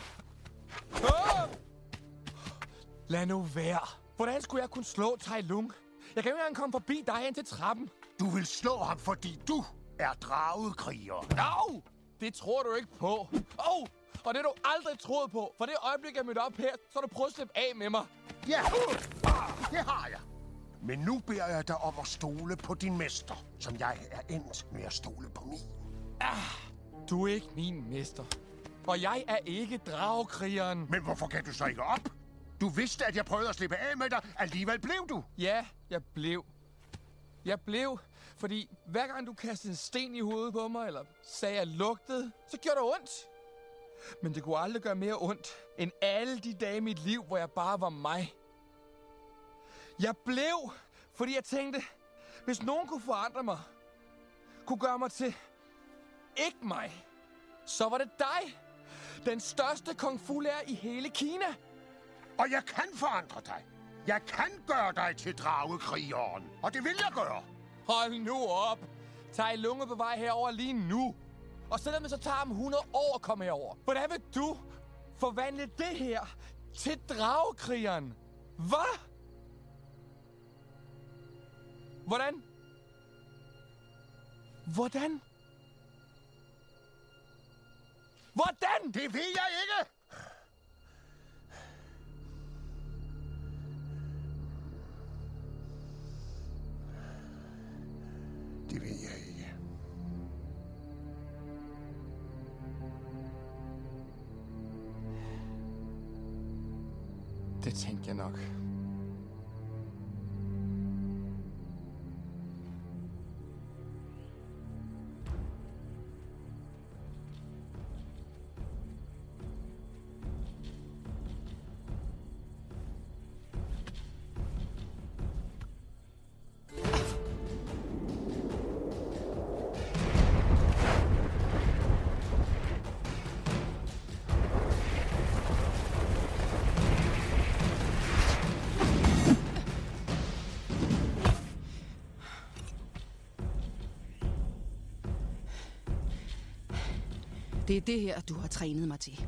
Lad nu være. Hvordan skulle jeg kunne slå Tai Lung? Jeg kan jo ikke engang komme forbi dig ind til trappen. Du vil slå ham, fordi du er dragekriger. Au! Det tror du ikke på. Oh! Og det du aldrig troet på. For det øjeblik, jeg mødte op her, så har du prøvet at slippe af med mig. Ja, det har jeg. Men nu beder jeg dig om at stole på din mester, som jeg er endt med at stole på min. Ah, du er ikke min mester. Og jeg er ikke dragekrigeren. Men hvorfor kan du så ikke op? Du vidste, at jeg prøvede at slippe af med dig. Alligevel blev du. Ja, jeg blev. Jeg blev, fordi hver gang du kastede en sten i hovedet på mig, eller sagde, at jeg lugtede, så gjorde det ondt. Men det kunne aldrig gøre mere ondt, end alle de dage i mit liv, hvor jeg bare var mig. Jeg blev, fordi jeg tænkte, hvis nogen kunne forandre mig, kunne gøre mig til ikke mig, så var det dig. Den største kung fu lærer i hele Kina. Og jeg kan forandre dig. Jeg kan gøre dig til dragekrigeren. Og det vil jeg gøre. Hold nu op. Tai Lunge på vej herover lige nu. Og selvom det så tager ham 100 år at komme herover. Hvordan vil du forvandle det her til dragekrigeren? Hvad? Hvordan? Hvordan? Hvordan? Det ved jeg ikke. Det ved jeg ikke. Det tænkte jeg nok. Det er det her, du har trænet mig til.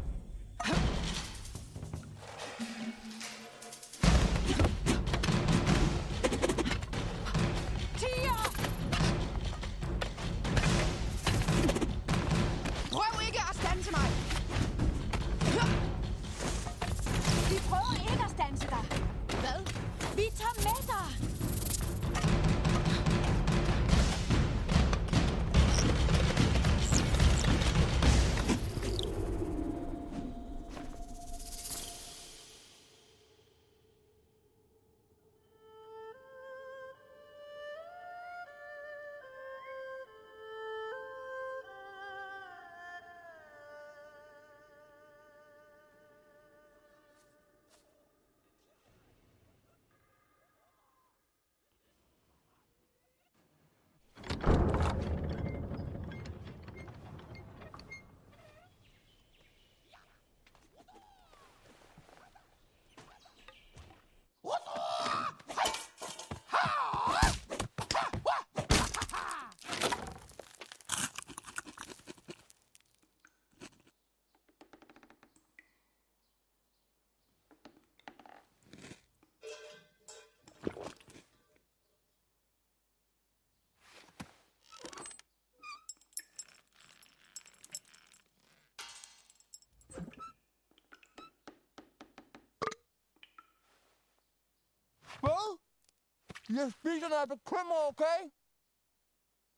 Jeg spiser, når jeg er bekymret, okay?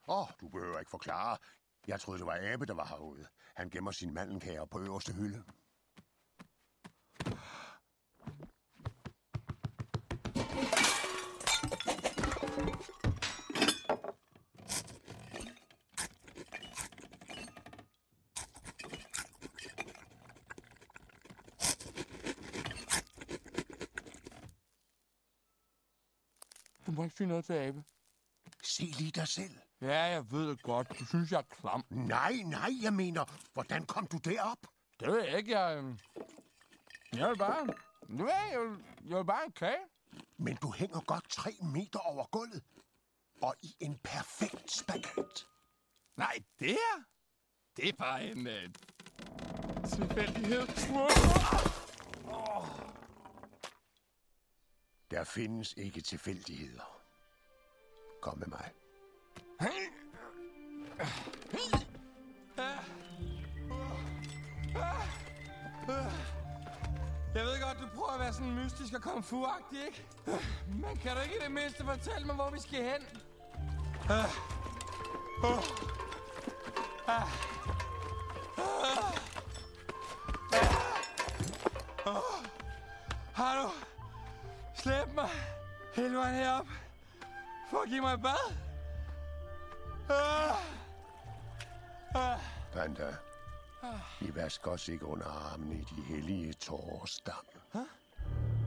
Åh, oh, du behøver ikke forklare. Jeg troede, det var Abe, der var herude. Han gemmer sin mandelkager på øverste hylde. Noget til Abe. Se lige dig selv. Ja, jeg ved det godt. Du synes, jeg er klam. Nej, nej, jeg mener, hvordan kom du derop? Det ved jeg ikke. Jeg, øhm, jeg vil bare... Du ved, jeg vil, jeg vil bare en kage. Men du hænger godt tre meter over gulvet. Og i en perfekt spagat. Nej, det her... Det er bare en... Øh, tilfældighed. Der findes ikke tilfældigheder. Kom med mig. Jeg ved godt, du prøver at være sådan mystisk og kung fu ikke? Men kan du ikke i det mindste fortælle mig, hvor vi skal hen? Ah. Oh. Ah. Har du Slæb mig hele vejen herop for at give mig et bad? Ah. Ah. Vi vasker os ikke under armene i de hellige tårers dam.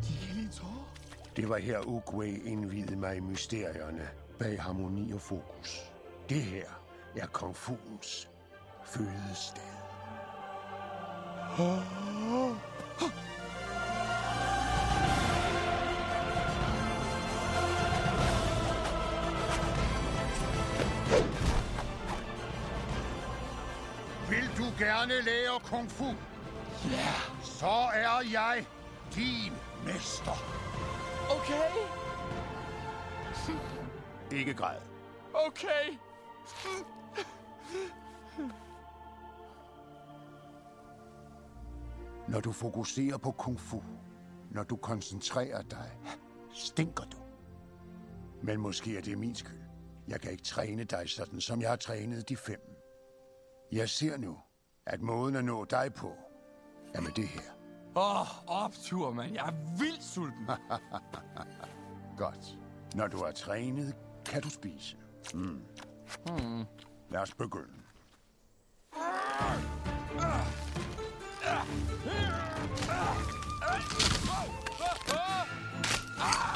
De hellige tårer? Det var her Ugwe indvidede mig i mysterierne bag harmoni og fokus. Det her er kung fuens fødested. Oh. Gerne lære kung fu? Ja. Så er jeg din mester. Okay. Ikke græd. Okay. Når du fokuserer på kung fu, når du koncentrerer dig, stinker du. Men måske er det min skyld. Jeg kan ikke træne dig sådan, som jeg har trænet de fem. Jeg ser nu, at måden at nå dig på, er med det her. Åh, oh, optur, mand. Jeg er vildt sulten. Godt. Når du er trænet, kan du spise. Mm. Hmm. Lad os begynde. Au,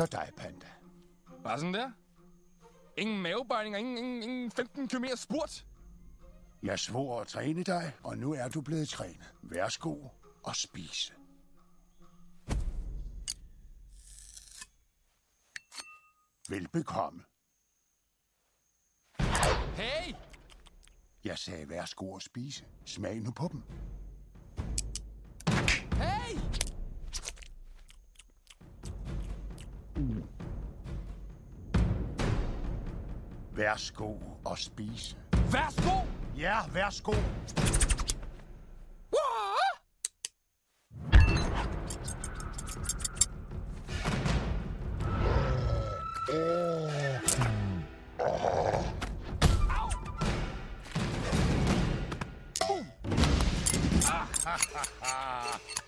Efter dig, Panda. Bare sådan der? Ingen mavebøjning og ingen, ingen, ingen 15 km spurt? Jeg svor at træne dig, og nu er du blevet trænet. Værsgo og spise. Velbekomme. Hey! Jeg sagde værsgo og spise. Smag nu på dem. Hey! Værsgo og spise. Værsgo! Ja, værsgo.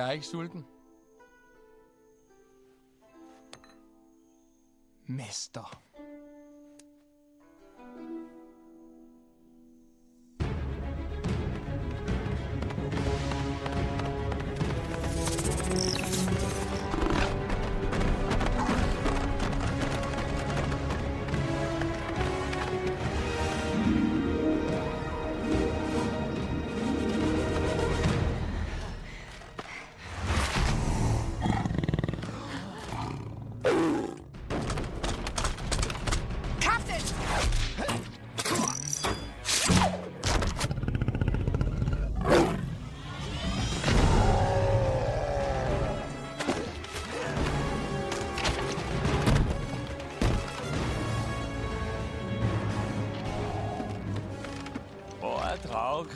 Jeg er ikke sulten.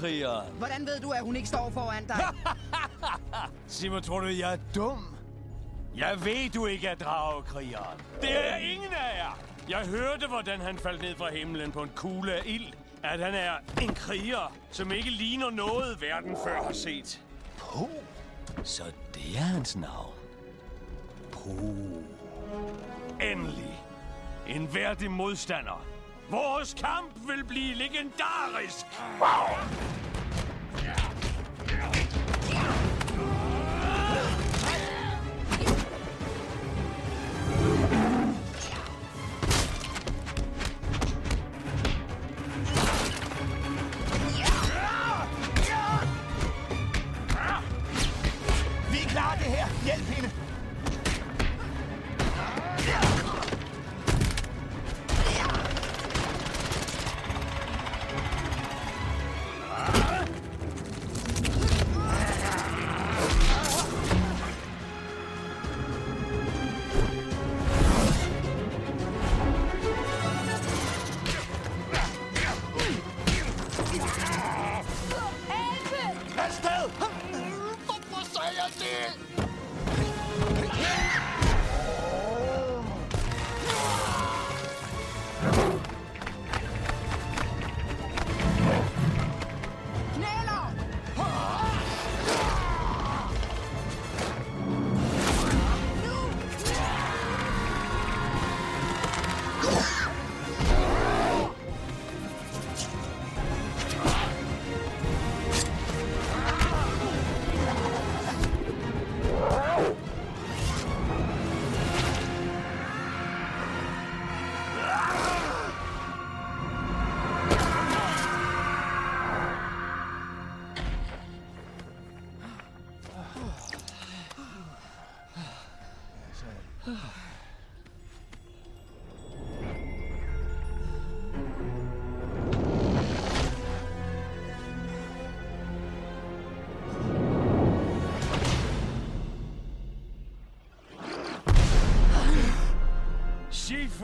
Dragekrigeren? Hvordan ved du, at hun ikke står foran dig? Simon, tror du, jeg er dum? Jeg ved, du ikke er dragekrigeren. Det er ingen af jer. Jeg hørte, hvordan han faldt ned fra himlen på en kugle af ild. At han er en kriger, som ikke ligner noget, verden før har set. Po. Så det er hans navn. Po. Endelig. En værdig modstander. Vores kamp vil blive legendarisk. Vi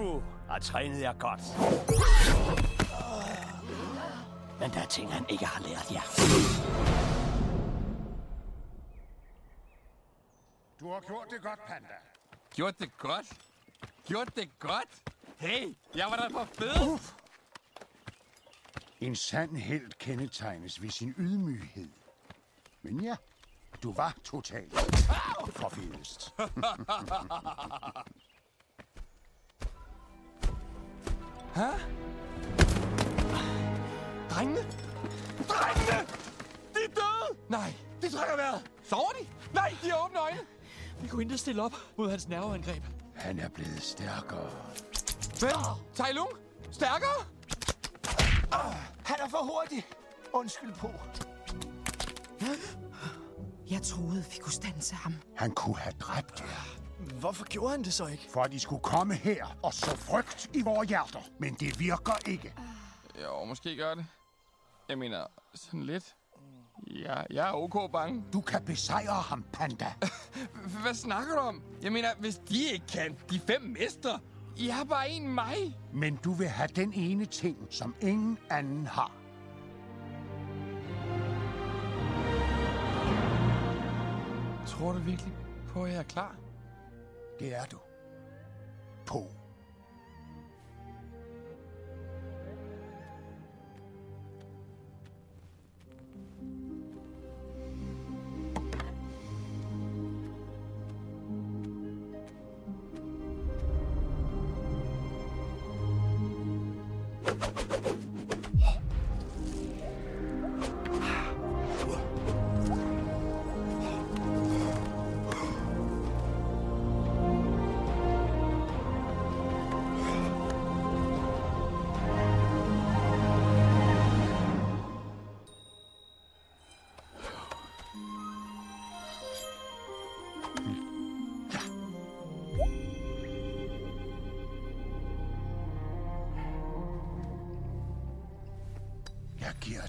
Shifu har trænet jer godt. Men der er ting, han ikke har lært jer. Du har gjort det godt, Panda. Gjort det godt? Gjort det godt? Hey, jeg var der på fedest. En sand held kendetegnes ved sin ydmyghed. Men ja, du var totalt forfedest. Hæ? Drengene? Drengene! De er døde! Nej, de trækker vejret. Sover de? Nej, de har åbne øjne. Vi kunne ikke stille op mod hans nerveangreb. Han er blevet stærkere. Hvem? Tai Lung? Stærkere? Han er for hurtig. Undskyld på. Jeg troede, vi kunne stanse ham. Han kunne have dræbt jer. Hvorfor gjorde han det så ikke? For at de skulle komme her og så frygt i vores hjerter. Men det virker ikke. Jo, måske gør det. Jeg mener, sådan lidt. Ja, jeg er ok bange. Du kan besejre ham, Panda. Hvad snakker du om? Jeg mener, hvis de ikke kan, de fem mestre. I har bare en mig. Men du vil have den ene ting, som ingen anden har. Tror du virkelig på, at jeg er klar? Det er du. På.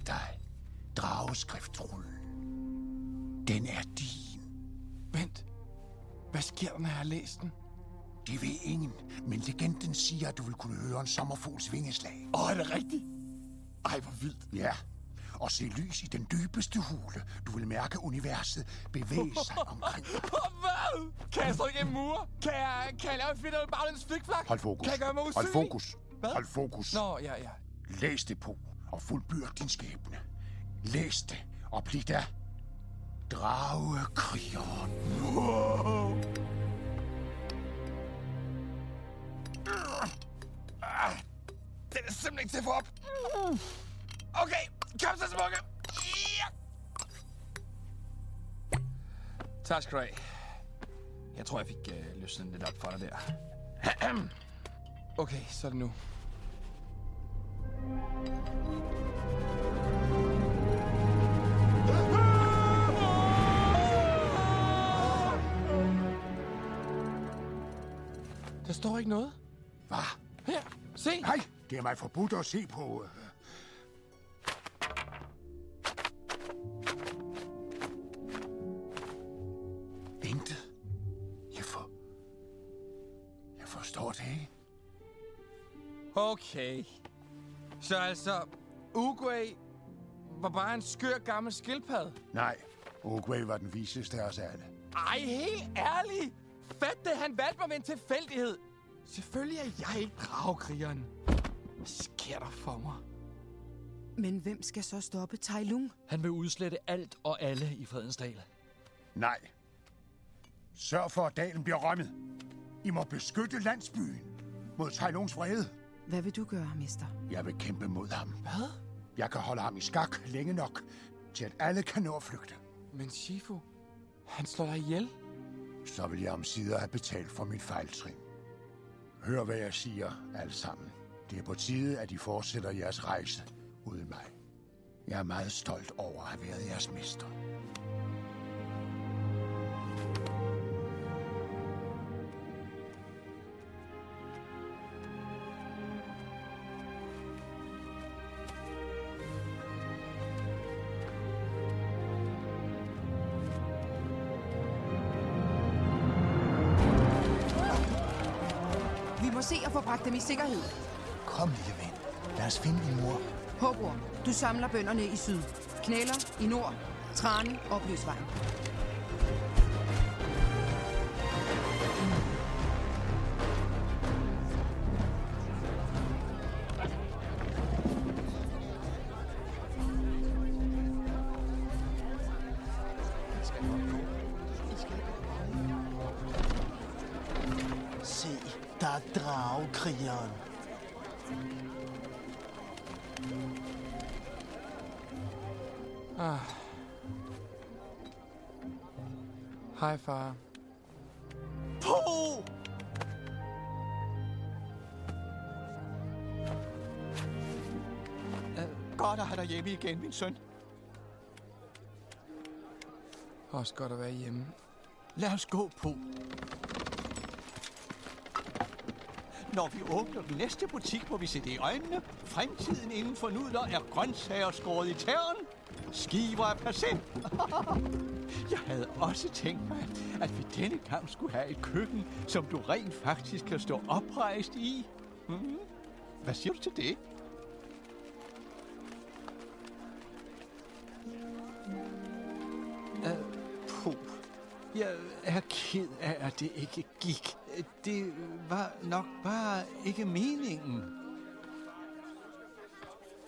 Dig drageskriftrullen. Den er din. Vent. Hvad sker der, når jeg har læst den? Det ved ingen, men legenden siger, at du vil kunne høre en sommerfugls vingeslag. Åh, oh, er det rigtigt? Ej, hvor vildt. Ja, og se lys i den dybeste hule. Du vil mærke universet bevæge sig omkring dig. Hvad? Kan jeg stå igennem mure? Kan jeg, kan jeg lave et fedt baglæns flikflak? Hold fokus. Kan jeg gøre mig Hold usynlig? fokus. Hvad? Hold fokus. Nå, ja, ja. Læs det på, og fuldbyrd din skæbne. Læs det, og bliv da dragekrigeren. Wow. Den er simpelthen ikke til at få op. Okay, kom så, smukke. Ja. Tak skal du have. Jeg tror, jeg fik øh, løsnet lidt op for dig der. okay, så er det nu. Der står ikke noget. Hvad? Her, se. Nej, det er mig forbudt at se på. øh. Intet. Jeg for... Jeg forstår det ikke. Okay. Så altså, Uguay var bare en skør gammel skildpadde. Nej, Uruguay var den viseste af os alle. Ej, helt ærligt. Fat det, han valgte mig ved en tilfældighed. Selvfølgelig er jeg ikke dragkrigeren. Hvad sker der for mig? Men hvem skal så stoppe Tai Lung? Han vil udslette alt og alle i Fredensdal. Nej. Sørg for, at dalen bliver rømmet. I må beskytte landsbyen mod Tailungs vrede. Hvad vil du gøre, mister? Jeg vil kæmpe mod ham. Hvad? Jeg kan holde ham i skak længe nok, til at alle kan nå at flygte. Men Shifu, han slår dig ihjel. Så vil jeg om sider have betalt for mit fejltrin. Hør, hvad jeg siger, alle sammen. Det er på tide, at I fortsætter jeres rejse uden mig. Jeg er meget stolt over at have været jeres mester. Dem i sikkerhed. Kom, lille ven. Lad os finde din mor. Håbor, du samler bønderne i syd. Knæler i nord. Trane, opløsvejen. Far. Po! Uh, godt at have dig hjemme igen, min søn. Også godt at være hjemme. Lad os gå på. Når vi åbner den næste butik, må vi se det i øjnene. Fremtiden inden for nudler er grøntsager skåret i tæren. Skiver af passé. Jeg havde også tænkt mig, at vi denne gang skulle have et køkken, som du rent faktisk kan stå oprejst i. Hmm? Hvad siger du til det? Uh, puh. Jeg er ked af, at det ikke gik. Det var nok bare ikke meningen.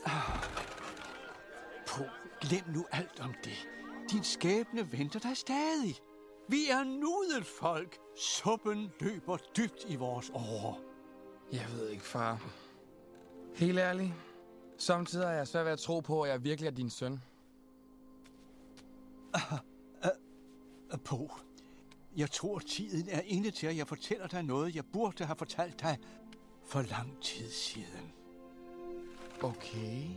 Ah. Puh, glem nu alt om det. Din skæbne venter dig stadig. Vi er nudet folk. Suppen løber dybt i vores årer. Jeg ved ikke, far. Helt ærligt. Samtidig er jeg svært ved at tro på, at jeg virkelig er din søn. På. Jeg tror, tiden er inde til, at jeg fortæller dig noget, jeg burde have fortalt dig for lang tid siden. Okay.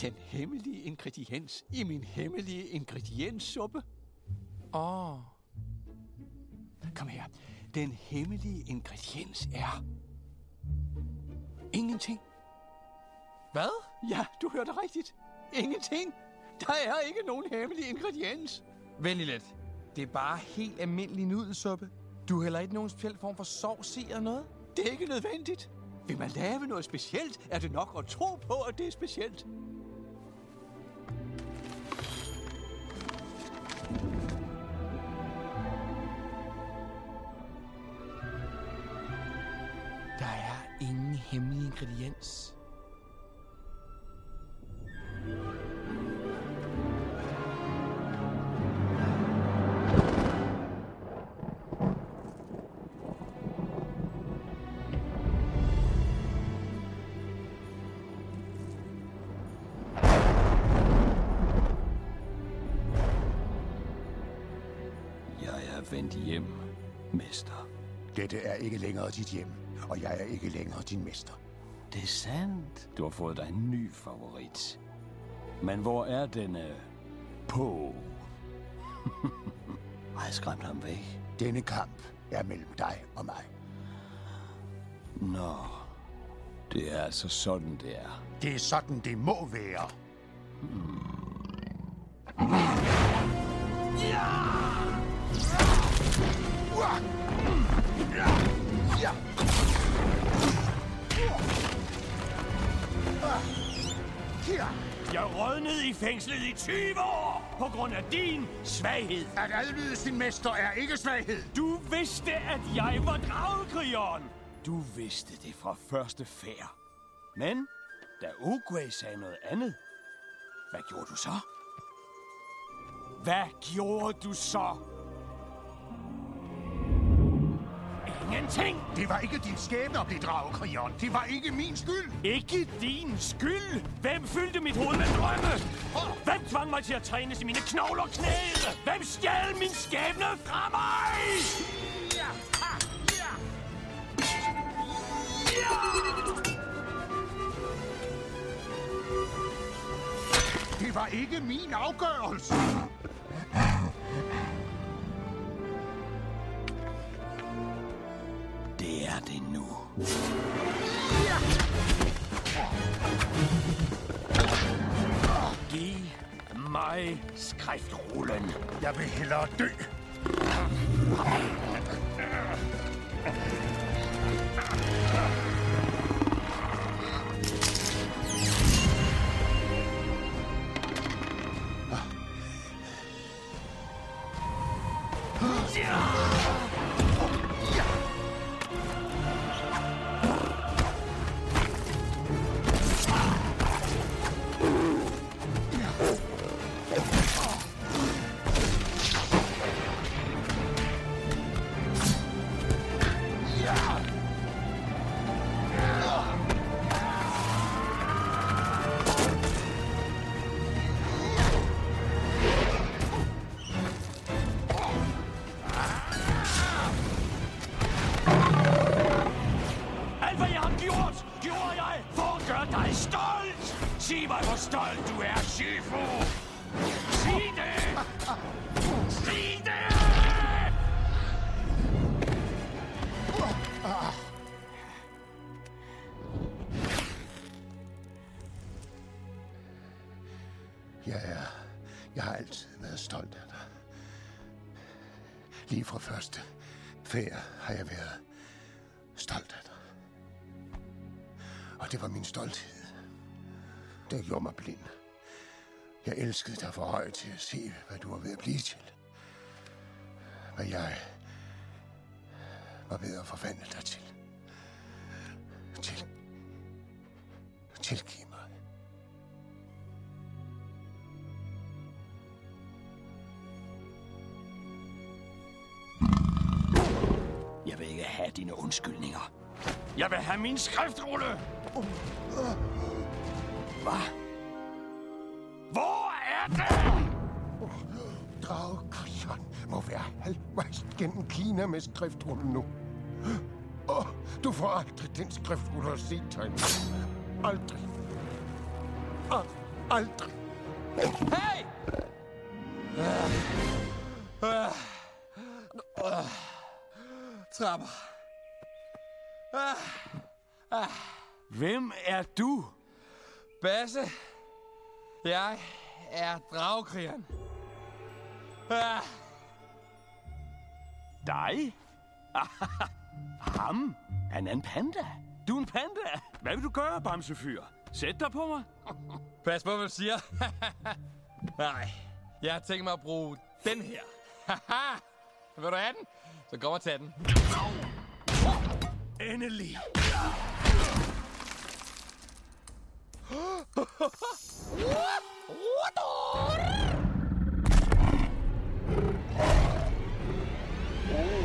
Den hemmelige ingrediens i min hemmelige ingredienssuppe. Åh. Oh. Kom her. Den hemmelige ingrediens er... Ingenting. Hvad? Ja, du hørte rigtigt. Ingenting. Der er ikke nogen hemmelig ingrediens. Vent lidt. Det er bare helt almindelig nudelsuppe. Du hælder ikke nogen speciel form for sovs i eller noget? Det er ikke nødvendigt. Vil man lave noget specielt, er det nok at tro på, at det er specielt. Ingrediens. Jeg er vendt hjem, mester. Dette er ikke længere dit hjem, og jeg er ikke længere din mester. Det er sandt. Du har fået dig en ny favorit. Men hvor er denne på? har jeg skræmt ham væk? Denne kamp er mellem dig og mig. Nå, det er altså sådan, det er. Det er sådan, det må være. Jeg rådnede i fængslet i 20 år på grund af din svaghed. At adlyde sin mester er ikke svaghed. Du vidste, at jeg var dragekrigeren. Du vidste det fra første færd. Men da Ogway sagde noget andet, hvad gjorde du så? Hvad gjorde du så? Ingenting. Det var ikke din skæbne at blive dragekrigeren. Det var ikke min skyld. Ikke din skyld. Hvem fyldte mit hoved med drømme? Hvem tvang mig til at træne i mine knogler knæde? Hvem stjal min skæbne fra mig? Det var ikke min afgørelse. er det nu? Giv mig skriftrullen. Jeg vil hellere dø. Yeah! Færd har jeg været stolt af dig. Og det var min stolthed, der gjorde mig blind. Jeg elskede dig for højt til at se, hvad du var ved at blive til. Hvad jeg var ved at forvandle dig til. Til... Tilgiv have dine undskyldninger. Jeg vil have min skriftrulle! Hvad? Hvor er den? Dragkrigeren må være halvvejs gennem Kina med skriftrullen nu. Åh, du får aldrig den skriftrulle at se tegn. Aldrig. Al- aldrig. Hey! Uh, uh, trapper. Hvem er du? Basse. Jeg er dragkrigeren. Uh. Dig? Ham? Han er en panda. Du er en panda. Hvad vil du gøre, bamsefyr? Sæt dig på mig. Pas på, hvad du siger. Nej, jeg har tænkt mig at bruge den her. Vil du have den? Så kom og tag den. Enemy. what? What? Oh.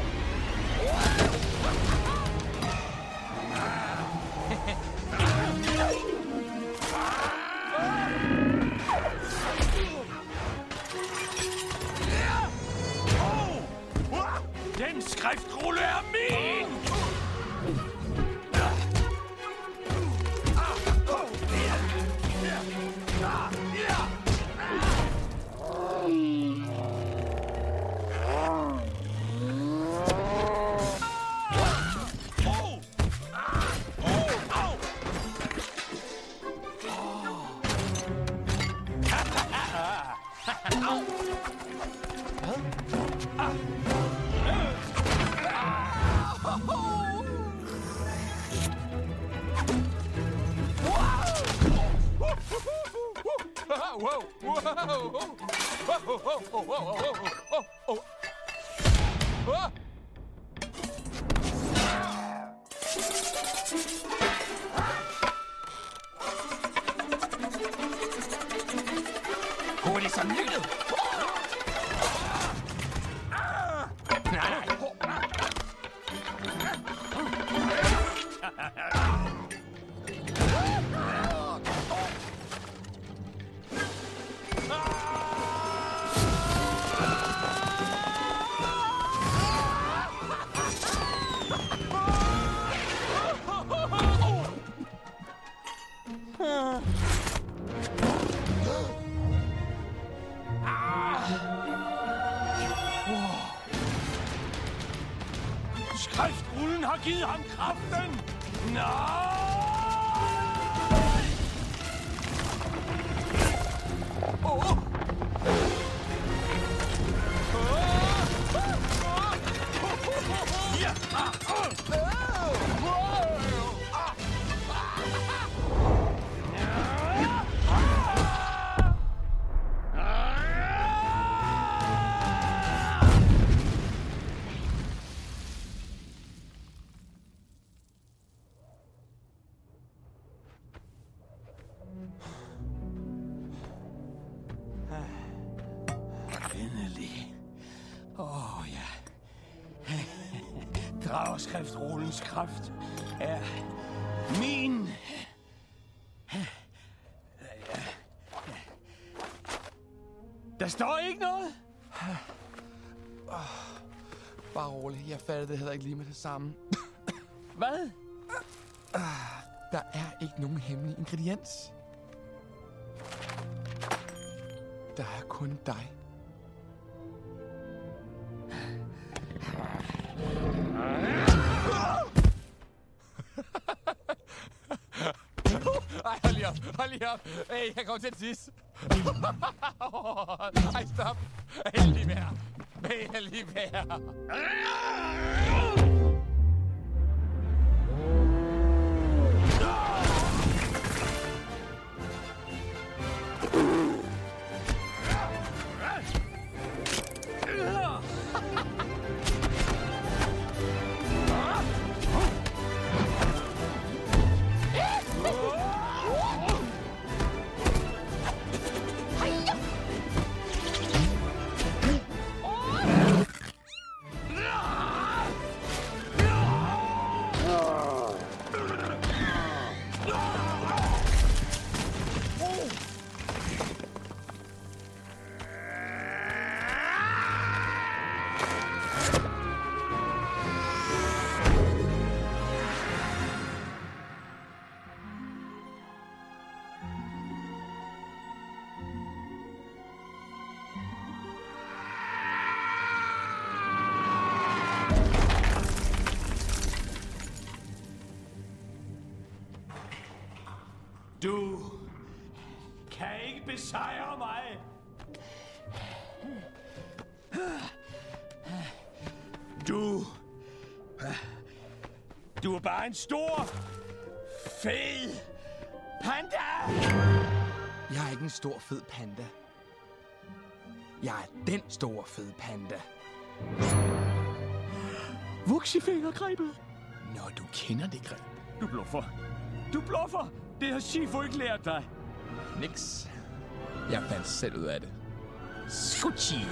Samme. Hvad? Der er ikke nogen hemmelig ingrediens. Der er kun dig. Ej, hold lige op. Hold lige op. Hey, jeg kommer til at tisse. Ej, stop. Helt lige være. Helt en stor, fed panda! Jeg er ikke en stor, fed panda. Jeg er den store, fede panda. Vuxifingergrebet. Når du kender det greb. Du bluffer. Du bluffer! Det har Shifu ikke lært dig. Nix. Jeg fandt selv ud af det. Skuchi.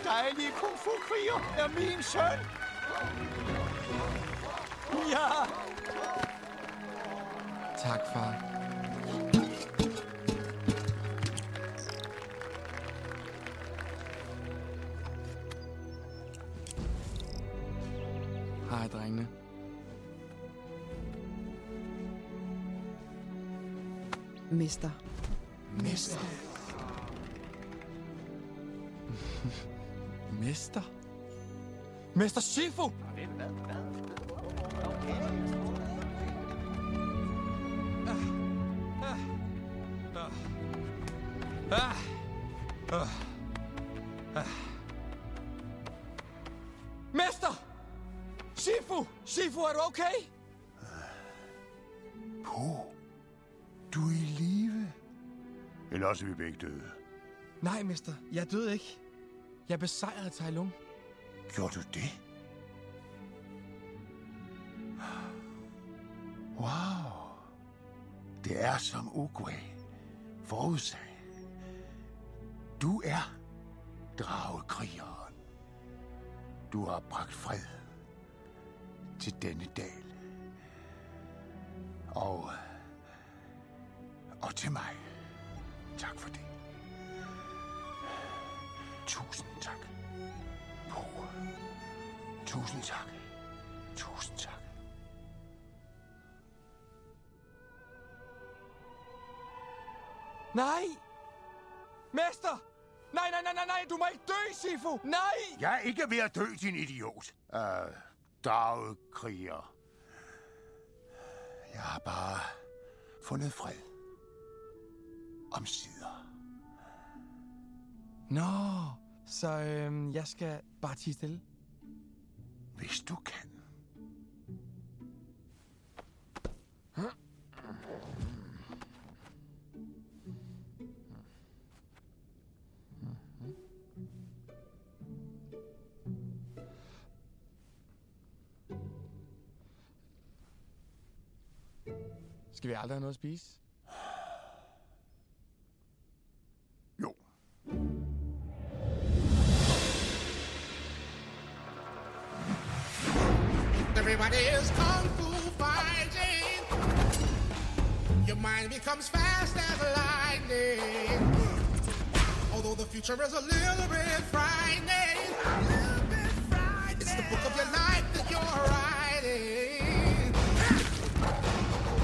Store, dejlige kung fu kriger er min søn. Ja. Tak, far. Hej, drengene. Mester. Mester. Mester? Mester Shifu! Ah. Ah. Ah. Mester! Shifu! Shifu, er du okay? Puh. Du er i live. Eller også er vi begge døde. Nej, mester. Jeg døde ikke. Jeg besejrede Tai Lung. Gjorde du det? Wow. Det er som Uguay forudsag. Du er dragekrigeren. Du har bragt fred til denne dal. Og, og til mig. Tak for det. Tusind tak. På Tusind tak. Tusind tak. Nej! Mester! Nej, nej, nej, nej, nej, du må ikke dø, Sifu! Nej! Jeg er ikke ved at dø, din idiot. Øh, uh, dagkriger. Jeg har bare fundet fred. Om sider. Nå, så øhm, jeg skal bare tige stille. Hvis du kan. Skal vi aldrig have noget at spise? Everybody is kung fu fighting. Your mind becomes fast as lightning. Although the future is a little bit frightening. It's the book of your life that you're writing.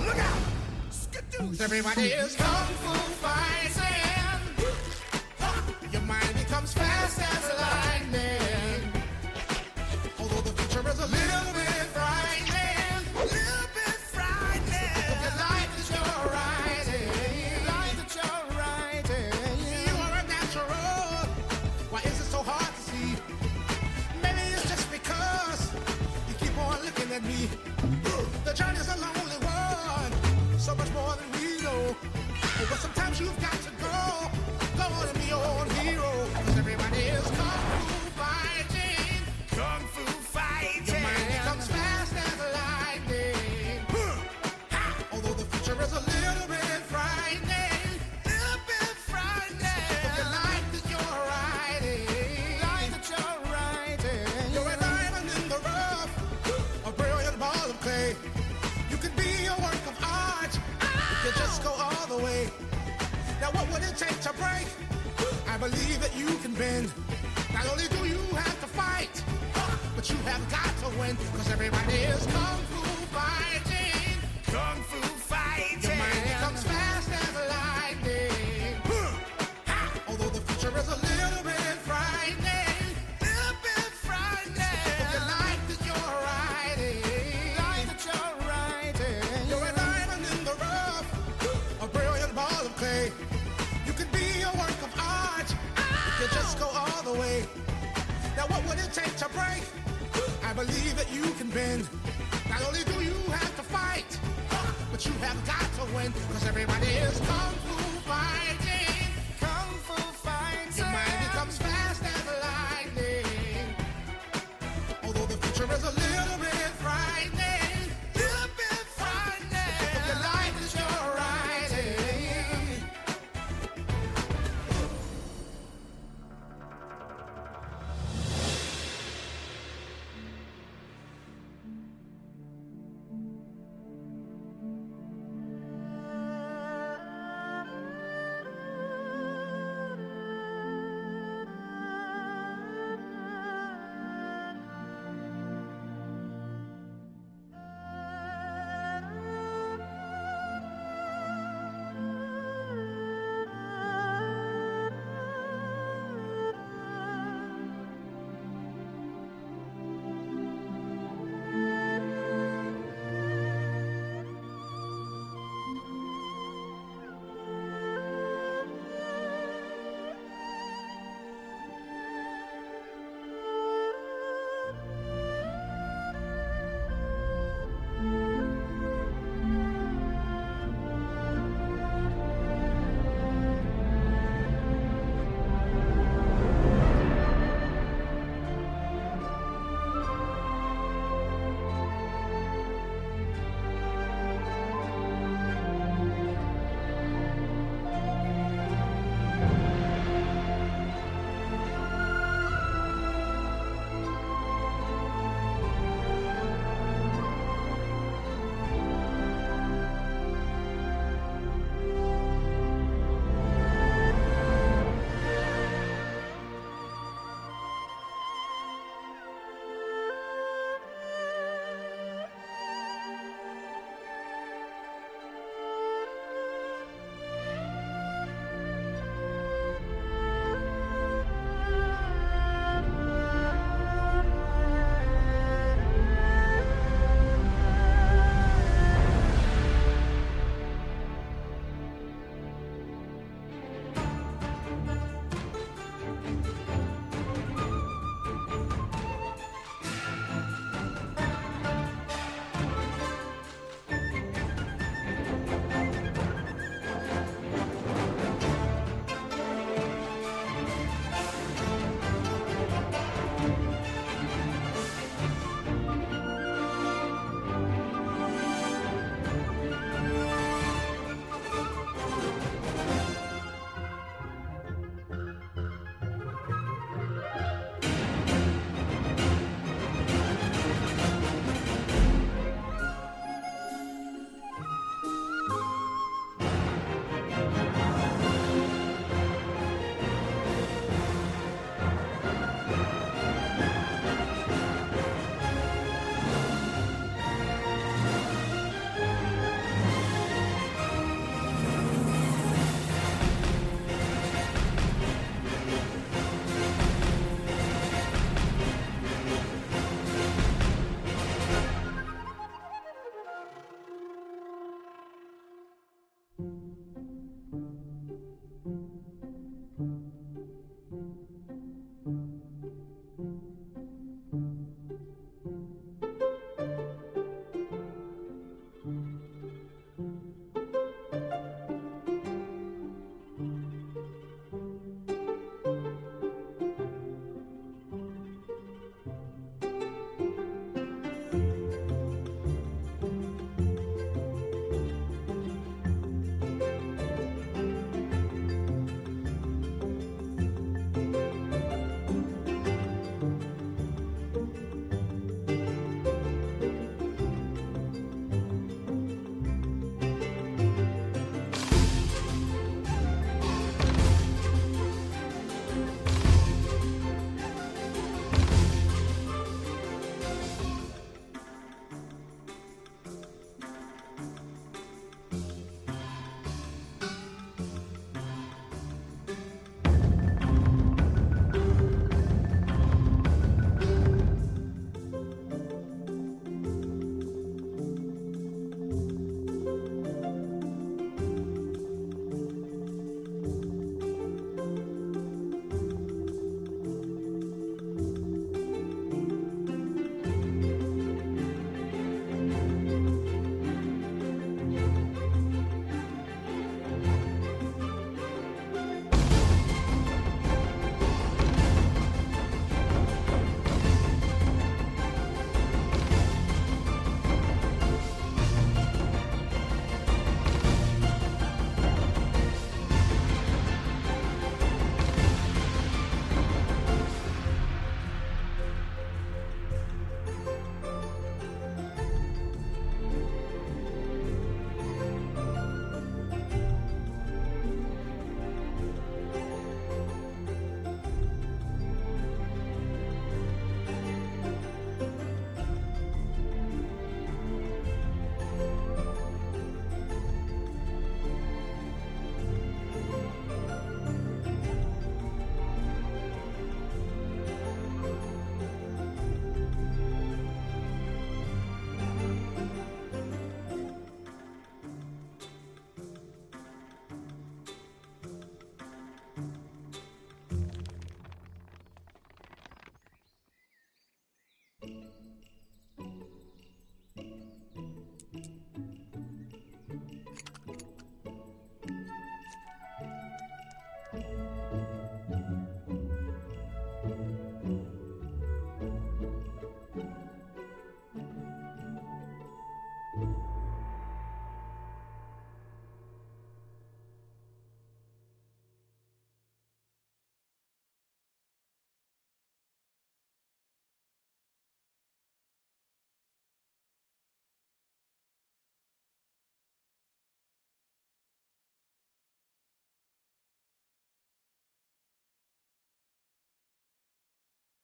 Look out! Everybody is kung fu fighting.